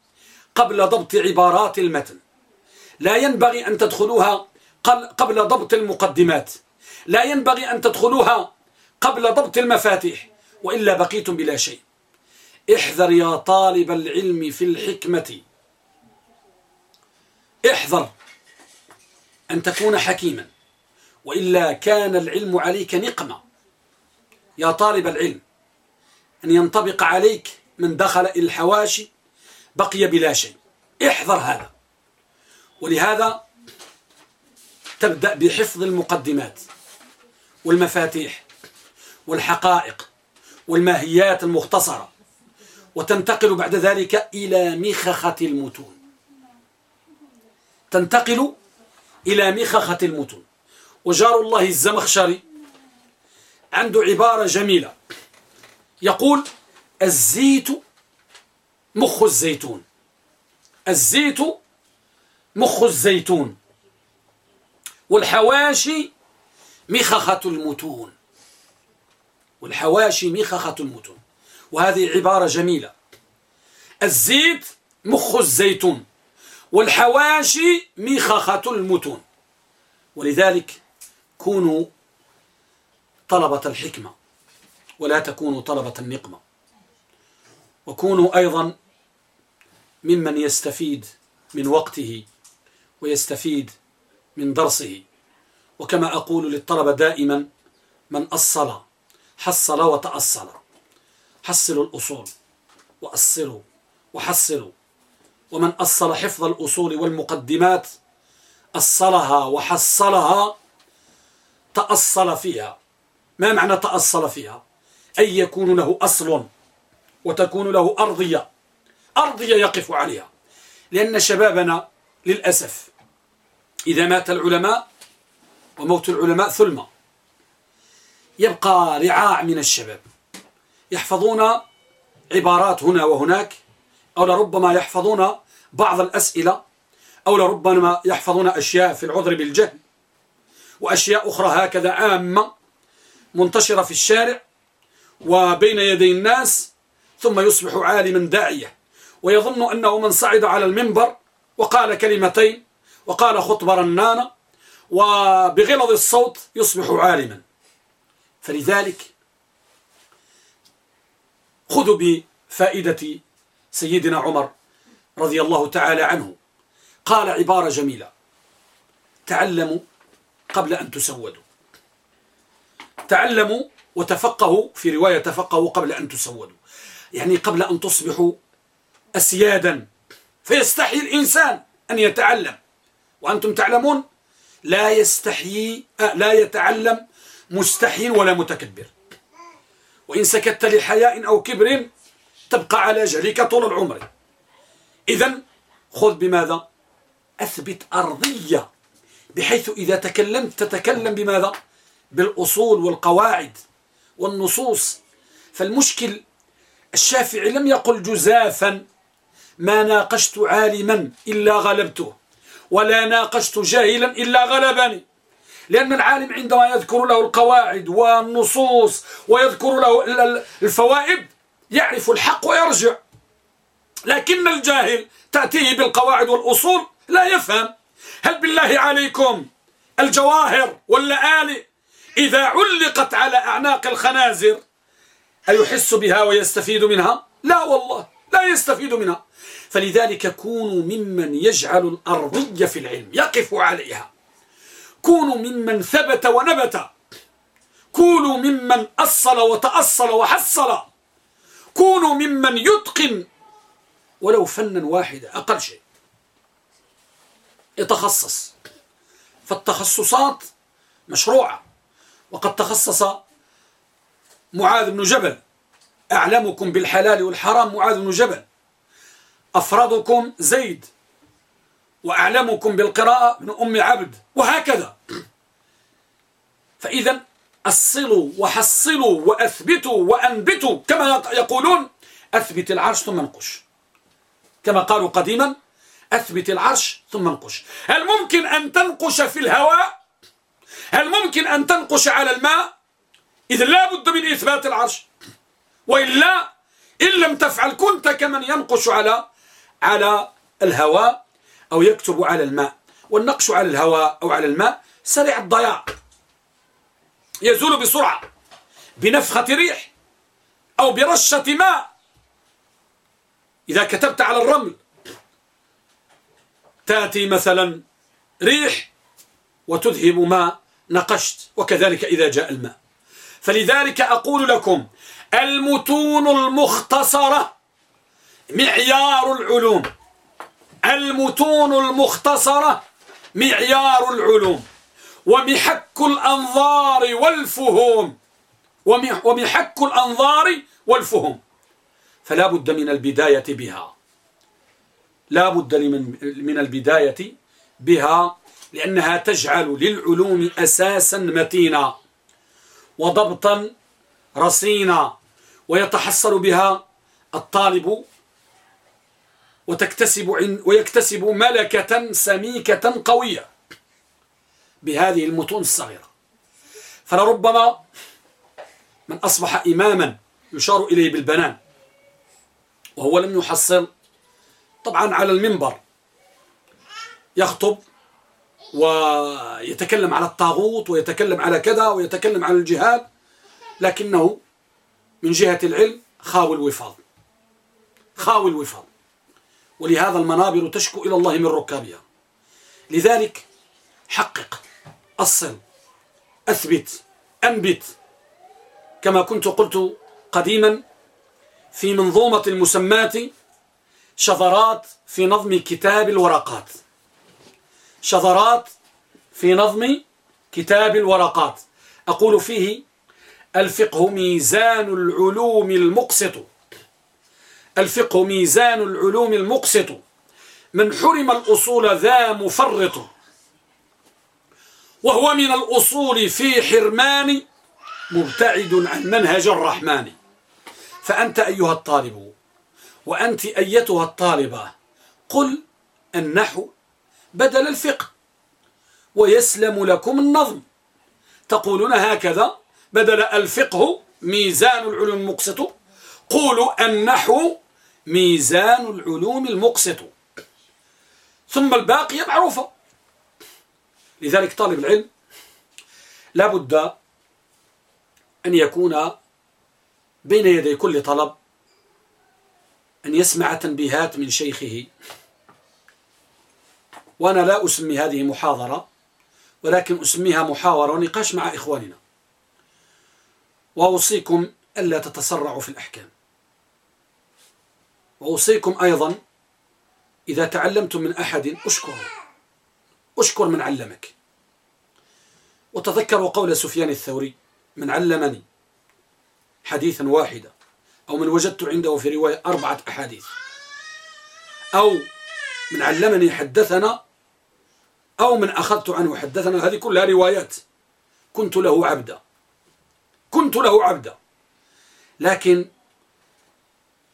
قبل ضبط عبارات المتن. لا ينبغي أن تدخلوها قبل ضبط المقدمات. لا ينبغي أن تدخلوها قبل ضبط المفاتيح. وإلا بقيتم بلا شيء. احذر يا طالب العلم في الحكمة. احذر أن تكون حكيما. وإلا كان العلم عليك نقمة. يا طالب العلم أن ينطبق عليك من دخل الحواشي بقي بلا شيء. احذر هذا. ولهذا تبدأ بحفظ المقدمات والمفاتيح والحقائق. والماهيات المختصرة. وتنتقل بعد ذلك إلى مخخة المتون. تنتقل إلى مخخة المتون. وجار الله الزمخشري عنده عبارة جميلة. يقول الزيت مخ الزيتون. الزيت مخ الزيتون. والحواشي مخخة المتون. والحواشي مخخة المتون وهذه عبارة جميلة. الزيت مخ الزيتون والحواشي مخخة المتون ولذلك كونوا طلبة الحكمة ولا تكونوا طلبة النقمة. وكونوا أيضا ممن يستفيد من وقته ويستفيد من درسه. وكما أقول للطلبة دائما من أصل حصل وتأصل. حصلوا الأصول وأصلوا وحصلوا. ومن أصل حفظ الأصول والمقدمات أصلها وحصلها تأصل فيها. ما معنى تأصل فيها؟ أي يكون له أصل وتكون له أرضية. أرضية يقف عليها. لأن شبابنا للأسف إذا مات العلماء وموت العلماء ثلمة. يبقى رعاع من الشباب. يحفظون عبارات هنا وهناك أو لربما يحفظون بعض الأسئلة أو لربما يحفظون أشياء في العذر بالجهل وأشياء أخرى هكذا عامة منتشرة في الشارع وبين يدي الناس ثم يصبح عالما داعية. ويظن أنه من صعد على المنبر وقال كلمتين وقال خطبة رنانة وبغلظ الصوت يصبح عالما. فلذلك خذوا بفائدة سيدنا عمر رضي الله تعالى عنه. قال عبارة جميلة تعلموا قبل أن تسودوا. تعلموا وتفقهوا في رواية تفقهوا قبل أن تسودوا. يعني قبل أن تصبحوا أسيادا. فيستحي الإنسان أن يتعلم. وأنتم تعلمون؟ لا يستحيي لا يتعلم مستحي ولا متكبر. وإن سكت لحياء أو كبر تبقى على جهلك طول العمر. إذا خذ بماذا؟ أثبت أرضية. بحيث إذا تكلمت تتكلم بماذا؟ بالأصول والقواعد والنصوص. فالمشكل الشافعي لم يقل جزافا ما ناقشت عالما إلا غلبته ولا ناقشت جاهلا إلا غلبني. لأن العالم عندما يذكر له القواعد والنصوص ويذكر له الفوائد يعرف الحق ويرجع. لكن الجاهل تأتيه بالقواعد والأصول لا يفهم. هل بالله عليكم الجواهر واللآلئ إذا علقت على أعناق الخنازر أيحس بها ويستفيد منها؟ لا والله لا يستفيد منها. فلذلك كونوا ممن يجعل الأرضية في العلم يقف عليها. كونوا ممن ثبت ونبت. كونوا ممن أصل وتأصل وحصل. كونوا ممن يتقن. ولو فنا واحدا أقل شيء. يتخصص. فالتخصصات مشروعة. وقد تخصص معاذ بن جبل. أعلمكم بالحلال والحرام معاذ بن جبل. أفرضكم زيد. وأعلمكم بالقراءة من أم عبد. وهكذا. فإذا أصلوا وحصلوا وأثبتوا وأنبتوا كما يقولون أثبت العرش ثم انقش. كما قالوا قديما أثبت العرش ثم انقش. هل ممكن أن تنقش في الهواء؟ هل ممكن أن تنقش على الماء؟ إذا لا بد من إثبات العرش. وإلا إن لم تفعل كنت كمن ينقش على على الهواء أو يكتب على الماء والنقش على الهواء أو على الماء سريع الضياع يزول بسرعة بنفخة ريح أو برشة ماء. إذا كتبت على الرمل تأتي مثلا ريح وتذهب ما نقشت وكذلك إذا جاء الماء. فلذلك أقول لكم المتون المختصرة معيار العلوم. المتون المختصرة معيار العلوم ومحك الأنظار والفهوم ومحك الأنظار والفهوم. فلا بد من البداية بها. لا بد من البداية بها لأنها تجعل للعلوم أساسا متينا وضبطا رصينا ويتحصل بها الطالب وتكتسب ويكتسب ملكة سميكة قوية بهذه المتون الصغيرة. فلربما من أصبح إماما يشار إليه بالبنان وهو لم يحصل طبعا على المنبر. يخطب ويتكلم على الطاغوت ويتكلم على كذا ويتكلم على الجهاد لكنه من جهة العلم خاوي الوفاض. خاوي الوفاض. ولهذا المنابر تشكو إلى الله من ركابها. لذلك حقق أصل أثبت أنبت كما كنت قلت قديما في منظومة المسمات شذرات في نظم كتاب الورقات. شذرات في نظم كتاب الورقات. أقول فيه الفقه ميزان العلوم المقسط. الفقه ميزان العلوم المقسط. من حرم الأصول ذا مفرط. وهو من الأصول في حرمان مبتعد عن منهج الرحمن. فأنت أيها الطالب وأنت أيتها الطالبة قل النحو بدل الفقه ويسلم لكم النظم. تقولون هكذا بدل الفقه ميزان العلوم المقسط؟ قولوا النحو ميزان العلوم المقسط. ثم الباقية معروفة. لذلك طالب العلم لا بد أن يكون بين يدي كل طلب أن يسمع تنبيهات من شيخه. وأنا لا أسمي هذه محاضرة ولكن أسميها محاورة ونقاش مع إخواننا. وأوصيكم ألا تتسرعوا في الأحكام. وأوصيكم أيضا إذا تعلمتم من أحد أشكروا أشكر من علمك. وتذكروا قول سفيان الثوري من علمني حديثا واحدا أو من وجدت عنده في رواية أربعة أحاديث. أو من علمني حدثنا أو من أخذت عنه حدثنا. هذه كلها روايات. كنت له عبدا. كنت له عبدا. لكن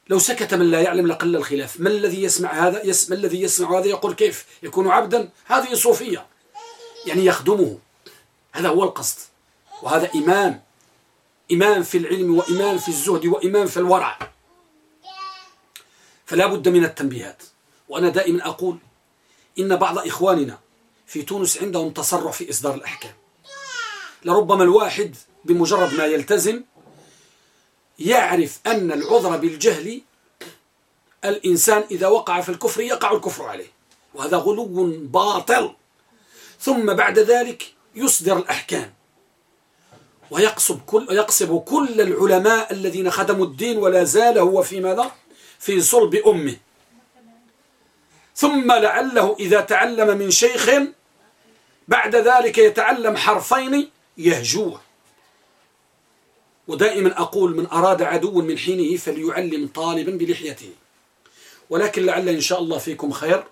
لو سكت من لا يعلم لقل الخلاف. ما الذي يسمع هذا؟ يس ما الذي يسمع هذا يقول كيف يكون عبدا؟ هذه صوفية. يعني يخدمه. هذا هو القصد. وهذا إمام. إمام في العلم وإمام في الزهد وإمام في الورع. فلا بد من التنبيهات. وأنا دائما أقول إن بعض إخواننا في تونس عندهم تسرع في إصدار الأحكام. لربما الواحد بمجرد ما يلتزم يعرف أن العذر بالجهل الإنسان إذا وقع في الكفر يقع الكفر عليه وهذا غلو باطل. ثم بعد ذلك يصدر الأحكام. ويقصب كل, يقصب كل العلماء الذين خدموا الدين ولا زال هو في ماذا؟ في صلب أمه. ثم لعله إذا تعلم من شيخ بعد ذلك يتعلم حرفين يهجوه. ودائما أقول من أراد عدو من حينه فليعلم طالبا بلحيته. ولكن لعل إن شاء الله فيكم خير.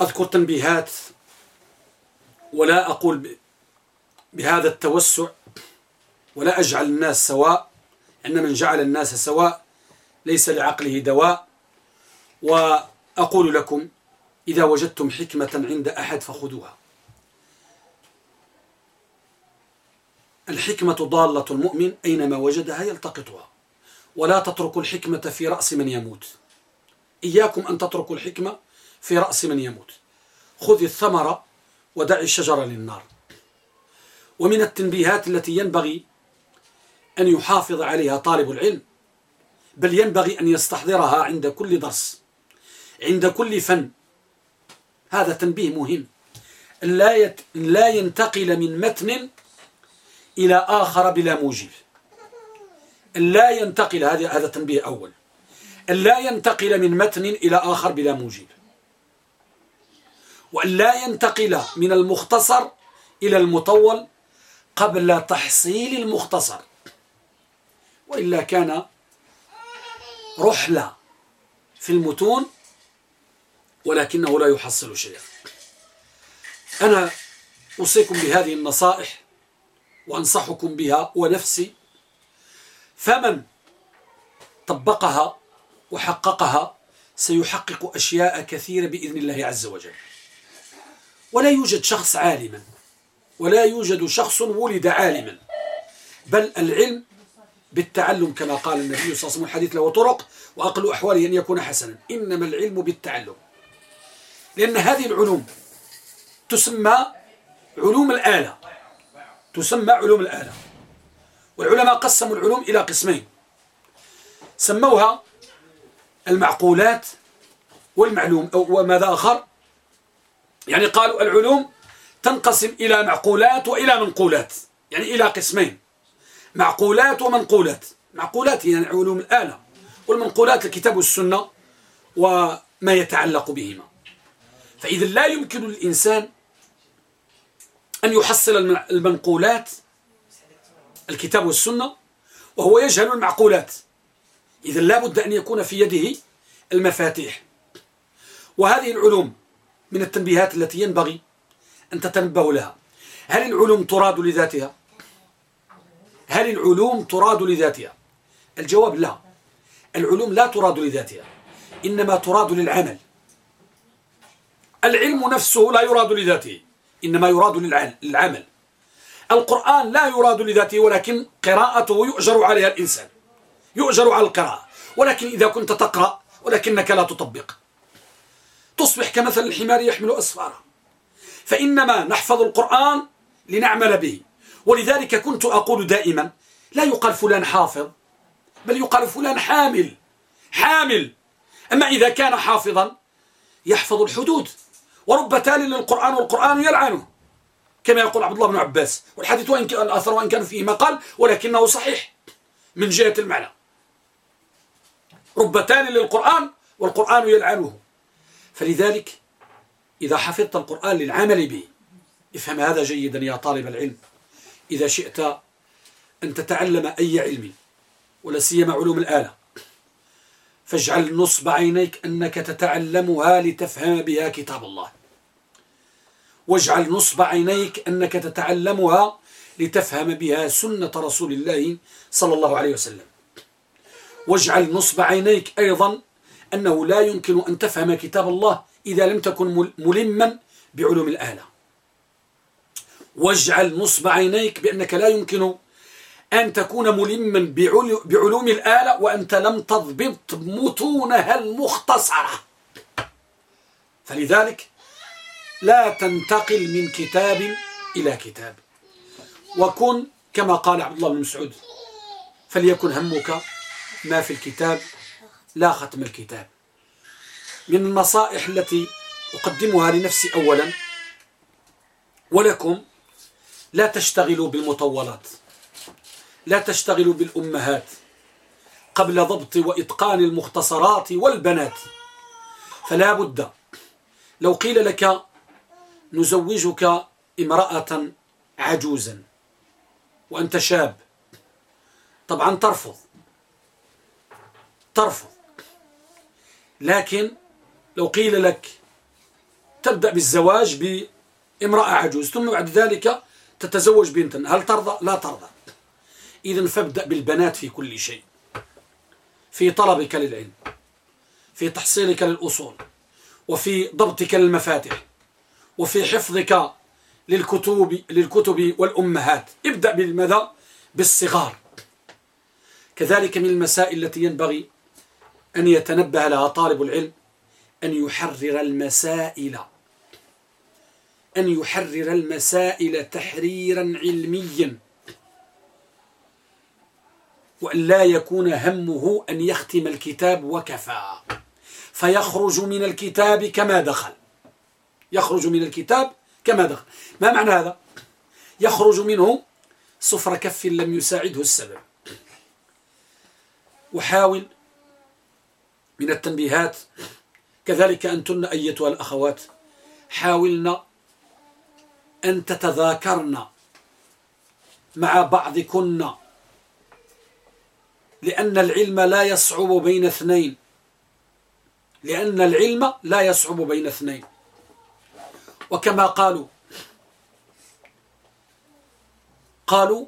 أذكر تنبيهات ولا أقول بهذا التوسع ولا أجعل الناس سواء أن من جعل الناس سواء ليس لعقله دواء. وأقول لكم إذا وجدتم حكمة عند أحد فخذوها. الحكمة ضالة المؤمن أينما وجدها يلتقطها ولا تتركوا الحكمة في رأس من يموت. إياكم أن تتركوا الحكمة في رأس من يموت. خذ الثمرة ودع الشجرة للنار. ومن التنبيهات التي ينبغي أن يحافظ عليها طالب العلم بل ينبغي أن يستحضرها عند كل درس عند كل فن. هذا تنبيه مهم. لا. لا ينتقل من متن إلى آخر بلا موجب. لا ينتقل هذا هذا تنبيه أول لا ينتقل من متن إلى آخر بلا موجب. وأن لا ينتقل من المختصر إلى المطول قبل تحصيل المختصر. وإلا كان رحلة في المتون ولكنه لا يحصل شيئا. أنا أوصيكم بهذه النصائح وأنصحكم بها ونفسي. فمن طبقها وحققها سيحقق أشياء كثيرة بإذن الله عز وجل. ولا يوجد شخص عالما ولا يوجد شخص ولد عالما بل العلم بالتعلم كما قال النبي صلى الله عليه وسلم. الحديث له طرق وأقل أحواله أن يكون حسنا. إنما العلم بالتعلم. لأن هذه العلوم تسمى علوم الآلة. تسمى علوم الآلة. والعلماء قسموا العلوم إلى قسمين. سموها المعقولات والمعلوم أو وماذا آخر؟ يعني قالوا العلوم تنقسم إلى معقولات وإلى منقولات يعني إلى قسمين. معقولات ومنقولات. معقولات يعني علوم الآلة والمنقولات الكتاب والسنة وما يتعلق بهما. فإذا لا يمكن للإنسان أن يحصل المنقولات الكتاب والسنة وهو يجهل المعقولات. إذا لا بد أن يكون في يده المفاتيح. وهذه العلوم من التنبيهات التي ينبغي أن تتنبه لها. هل العلوم تراد لذاتها؟ هل العلوم تراد لذاتها؟ الجواب لا. العلوم لا تراد لذاتها إنما تراد للعمل. العلم نفسه لا يراد لذاته. إنما يراد للعمل. القرآن لا يراد لذاته ولكن قراءته يؤجر عليها الإنسان. يؤجر على القراءة. ولكن إذا كنت تقرأ ولكنك لا تطبق. تصبح كمثل الحمار يحمل أسفارا فإنما نحفظ القرآن لنعمل به. ولذلك كنت أقول دائما لا يقال فلان حافظ بل يقال فلان حامل. حامل. أما إذا كان حافظا يحفظ الحدود. ورب تالي للقرآن والقرآن يلعنه كما يقول عبد الله بن عباس والحديث وإن كان الأثر وإن كان فيه مقال ولكنه صحيح من جهة المعنى. رب تالي للقرآن والقرآن يلعنه. فلذلك إذا حفظت القرآن للعمل به افهم هذا جيدا يا طالب العلم. إذا شئت أن تتعلم أي علم ولا سيما علوم الآلة فاجعل نصب عينيك أنك تتعلمها لتفهم بها كتاب الله. واجعل نصب عينيك أنك تتعلمها لتفهم بها سنة رسول الله صلى الله عليه وسلم. واجعل نصب عينيك أيضا أنه لا يمكن أن تفهم كتاب الله إذا لم تكن ملما بعلوم الآلة. واجعل نصب عينيك بأنك لا يمكن أن تكون ملما بعلوم الآلة وأنت لم تضبط متونها المختصرة. فلذلك لا تنتقل من كتاب إلى كتاب. وكن كما قال عبد الله بن مسعود فليكن همك ما في الكتاب لا ختم الكتاب. من النصائح التي أقدمها لنفسي أولا ولكم لا تشتغلوا بالمطولات لا تشتغلوا بالأمهات قبل ضبط وإتقان المختصرات والبنات. فلا بد لو قيل لك نزوجك امرأة عجوزا وأنت شاب. طبعا ترفض. ترفض. لكن لو قيل لك تبدأ بالزواج بامرأة عجوز ثم بعد ذلك تتزوج بنتا هل ترضى؟ لا ترضى. إذا فابدأ بالبنات في كل شيء. في طلبك للعلم في تحصيلك للأصول وفي ضبطك للمفاتح وفي حفظك للكتب للكتب والأمهات. ابدأ بالماذا؟ بالصغار. كذلك من المسائل التي ينبغي أن يتنبه لها طالب العلم أن يحرر المسائل. أن يحرر المسائل تحريرا علميا. وأن لا يكون همه أن يختم الكتاب وكفى. فيخرج من الكتاب كما دخل. يخرج من الكتاب كما دخل ما معنى هذا؟ يخرج منه صفر كف لم يساعده السبب. وحاول من التنبيهات كذلك أنتن أيتها الأخوات حاولنا أن تتذاكرن مع بعضكن لأن العلم لا يصعب بين اثنين. لأن العلم لا يصعب بين اثنين. وكما قالوا. قالوا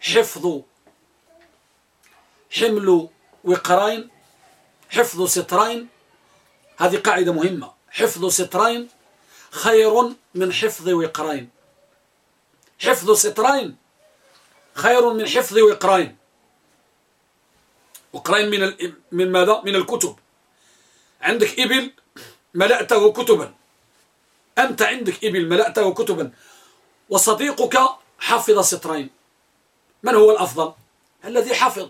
حفظ حمل وقرين حفظ سطرين. هذه قاعدة مهمة. حفظ سطرين خير من حفظ وقرين. حفظ سطرين خير من حفظ وقرين. وقرين من. من ماذا؟ من الكتب. عندك إبل ملأته كتبا. أنت عندك إبل ملأته كتبا وصديقك حفظ سطرين. من هو الأفضل؟ الذي حفظ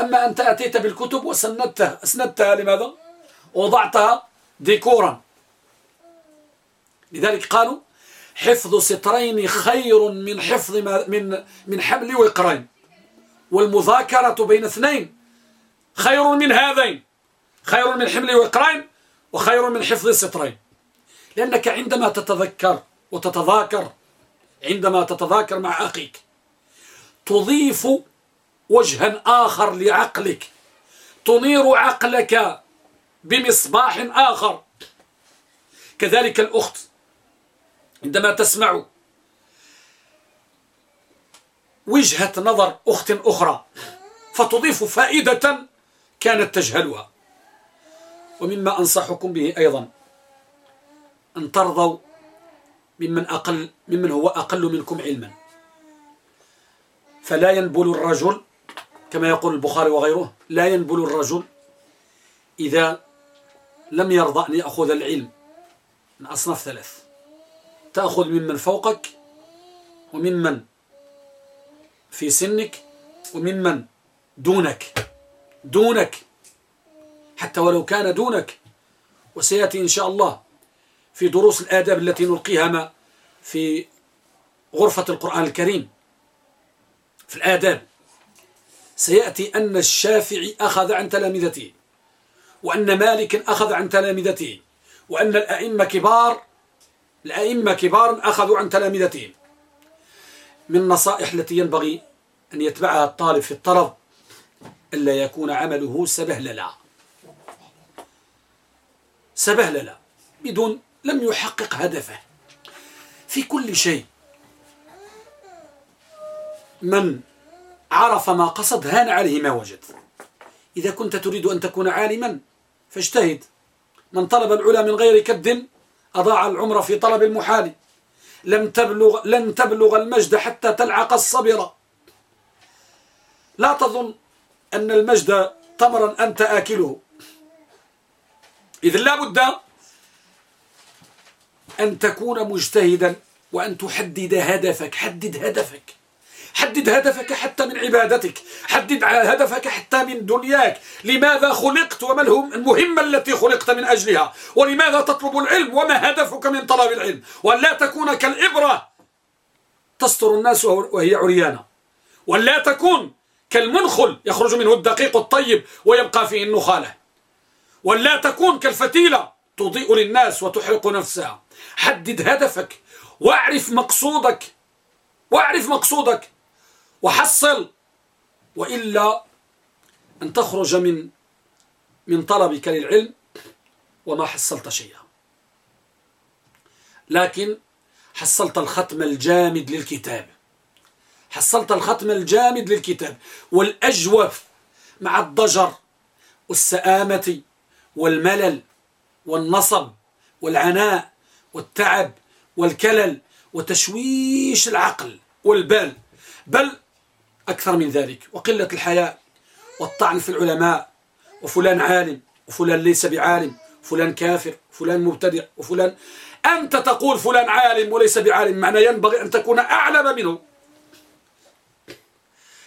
أما أنت أتيت بالكتب وسندتها. أسندتها لماذا؟ وضعتها ديكورا. لذلك قالوا حفظ سطرين خير من حفظ من من حمل وقرين. والمذاكرة بين اثنين. خير من هذين. خير من حمل وقرين وخير من حفظ سطرين. لأنك عندما تتذكر وتتذاكر عندما تتذاكر مع أخيك تضيف وجها آخر لعقلك تنير عقلك بمصباح آخر. كذلك الأخت عندما تسمع وجهة نظر أخت أخرى فتضيف فائدة كانت تجهلها. ومما أنصحكم به أيضا. أن ترضوا ممن أقل ممن هو أقل منكم علما. فلا ينبل الرجل كما يقول البخاري وغيره لا ينبل الرجل إذا لم يرضى أن يأخذ العلم. من أصناف ثلاث تأخذ ممن فوقك وممن في سنك وممن دونك. دونك حتى ولو كان دونك وسيأتي إن شاء الله في دروس الآداب التي نلقيها في غرفة القرآن الكريم في الآداب. سيأتي أن الشافعي أخذ عن تلامذته وأن مالك أخذ عن تلامذته وأن الأئمة كبار الأئمة كبار أخذوا عن تلامذتهم من النصائح التي ينبغي أن يتبعها الطالب في الطلب ألا يكون عمله سبهللا. سبهللا بدون لم يحقق هدفه. في كل شيء من عرف ما قصد هان عليه ما وجد. إذا كنت تريد أن تكون عالما فاجتهد. من طلب العلا من غير كد أضاع العمر في طلب المحال. لم تبلغ لن تبلغ المجد حتى تلعق الصبر. لا تظن أن المجد تمرا أنت آكله. إذن لا بد أن تكون مجتهدا وأن تحدد هدفك. حدد هدفك. حدد هدفك حتى من عبادتك. حدد هدفك حتى من دنياك. لماذا خلقت وما المهمة التي خلقت من أجلها؟ ولماذا تطلب العلم؟ وما هدفك من طلب العلم؟ وأن لا تكون كالإبرة. تستر الناس وهي عريانة. وأن لا تكون كالمنخل يخرج منه الدقيق الطيب ويبقى فيه النخالة. وأن لا تكون كالفتيلة تضيء للناس وتحرق نفسها. حدد هدفك واعرف مقصودك واعرف مقصودك وحصل وإلا أن تخرج من من طلبك للعلم وما حصلت شيئا. لكن حصلت الختم الجامد للكتاب. حصلت الختم الجامد للكتاب. والأجوف مع الضجر والسآمة والملل والنصب والعناء والتعب والكلل وتشويش العقل والبال بل أكثر من ذلك وقلة الحياء والطعن في العلماء وفلان عالم وفلان ليس بعالم فلان كافر فلان مبتدع وفلان أنت تقول فلان عالم وليس بعالم معنى ينبغي أن تكون أعلم منه.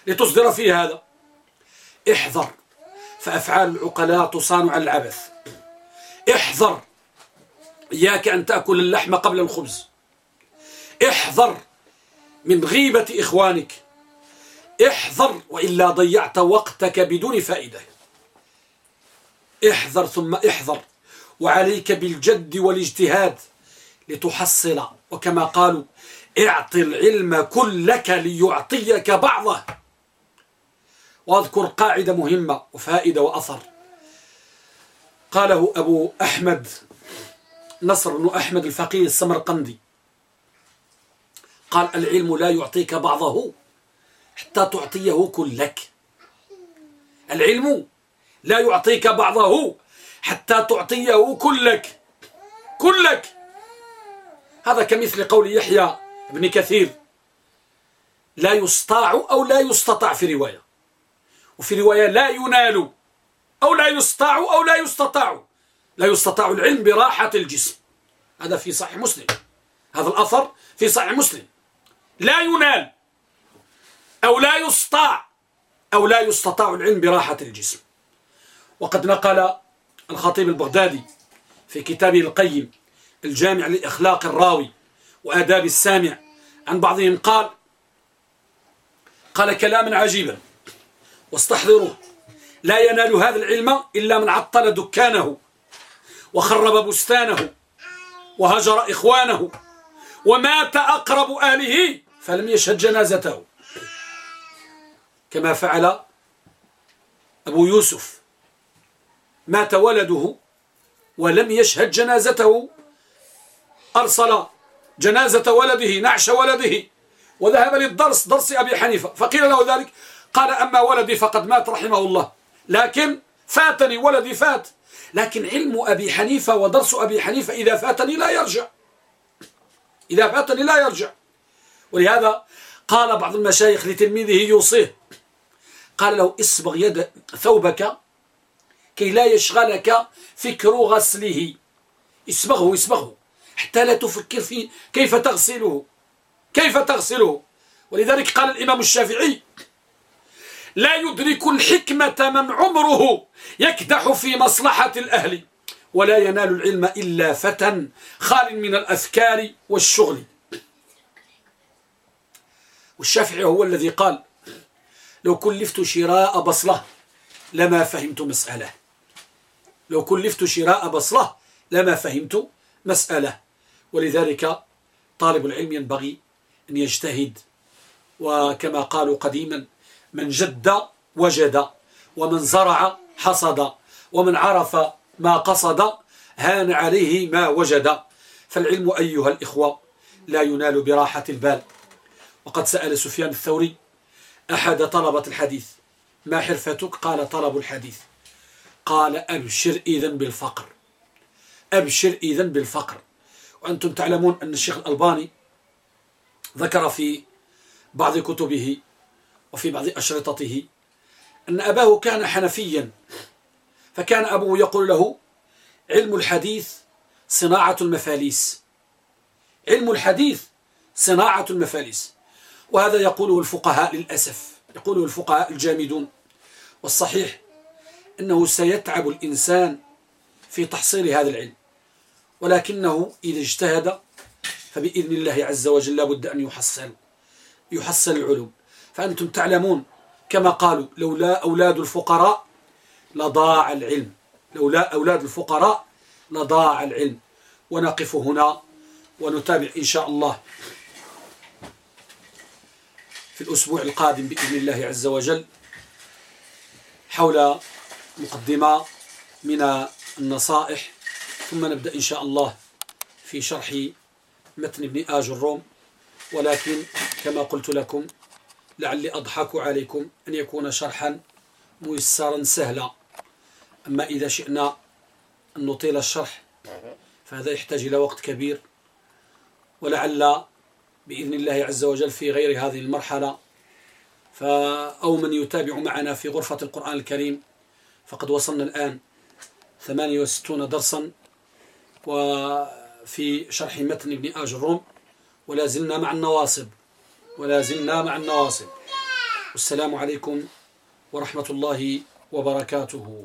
لتصدر فيه هذا احذر فأفعال العقلاء تصان على العبث. احذر إياك أن تأكل اللحم قبل الخبز. احذر من غيبة إخوانك. احذر وإلا ضيعت وقتك بدون فائدة. احذر ثم احذر. وعليك بالجد والاجتهاد لتحصل. وكما قالوا اعط العلم كلك ليعطيك بعضه. واذكر قاعدة مهمة وفائدة وأثر. قاله أبو أحمد نصر بن أحمد الفقيه السمرقندي. قال العلم لا يعطيك بعضه حتى تعطيه كلك. العلم لا يعطيك بعضه حتى تعطيه كلك. كلك. هذا كمثل قول يحيى بن كثير. لا يستطاع أو لا يستطاع في رواية. وفي رواية لا ينال أو لا يستطاع أو لا يستطاع. لا يستطاع العلم براحة الجسم. هذا في صحيح مسلم. هذا الأثر في صحيح مسلم. لا ينال أو لا يستطاع أو لا يستطاع العلم براحة الجسم. وقد نقل الخطيب البغدادي في كتابه القيم الجامع لإخلاق الراوي وآداب السامع عن بعضهم قال قال كلاما عجيبا واستحضروه. لا ينال هذا العلم إلا من عطل دكانه وخرب بستانه وهجر إخوانه ومات أقرب آله فلم يشهد جنازته. كما فعل أبو يوسف. مات ولده ولم يشهد جنازته. أرسل جنازة ولده نعش ولده وذهب للدرس درس أبي حنيفة. فقيل له ذلك قال أما ولدي فقد مات رحمه الله لكن فاتني ولدي فات. لكن علم أبي حنيفة ودرس أبي حنيفة إذا فاتني لا يرجع. إذا فاتني لا يرجع. ولهذا قال بعض المشايخ لتلميذه يوصيه. قال له اصبغ يد ثوبك كي لا يشغلك فكر غسله. اصبغه اصبغه. حتى لا تفكر في كيف تغسله. كيف تغسله؟ ولذلك قال الإمام الشافعي لا يدرك الحكمة من عمره يكدح في مصلحة الأهل. ولا ينال العلم إلا فتى خال من الأذكار والشغل. والشافعي هو الذي قال لو كلفت شراء بصلة لما فهمت مسألة. لو كلفت شراء بصلة لما فهمت مسألة. ولذلك طالب العلم ينبغي أن يجتهد. وكما قالوا قديما من جد وجد ومن زرع حصد ومن عرف ما قصد هان عليه ما وجد. فالعلم أيها الإخوة لا ينال براحة البال. وقد سأل سفيان الثوري أحد طلبة الحديث ما حرفتك؟ قال طلب الحديث. قال أبشر إذن بالفقر. أبشر إذن بالفقر. وأنتم تعلمون أن الشيخ الألباني ذكر في بعض كتبه وفي بعض أشرطته أن أباه كان حنفيا فكان أبوه يقول له علم الحديث صناعة المفاليس. علم الحديث صناعة المفاليس. وهذا يقوله الفقهاء للأسف يقوله الفقهاء الجامدون. والصحيح أنه سيتعب الإنسان في تحصيل هذا العلم ولكنه إذا اجتهد فبإذن الله عز وجل لابد أن يحصل يحصل العلوم. فأنتم تعلمون كما قالوا لولا أولاد الفقراء لضاع العلم. لولا أولاد الفقراء لضاع العلم. ونقف هنا ونتابع إن شاء الله في الأسبوع القادم بإذن الله عز وجل حول مقدمة من النصائح. ثم نبدأ إن شاء الله في شرح متن ابن آج الروم. ولكن كما قلت لكم لعلي أضحك عليكم أن يكون شرحا ميسرا سهلا. أما إذا شئنا أن نطيل الشرح فهذا يحتاج إلى وقت كبير. ولعل بإذن الله عز وجل في غير هذه المرحلة أو من يتابع معنا في غرفة القرآن الكريم فقد وصلنا الآن 68 درسا وفي شرح متن ابن آج الروم ولا زلنا مع النواصب. ولا زلنا مع النواصب والسلام عليكم ورحمة الله وبركاته.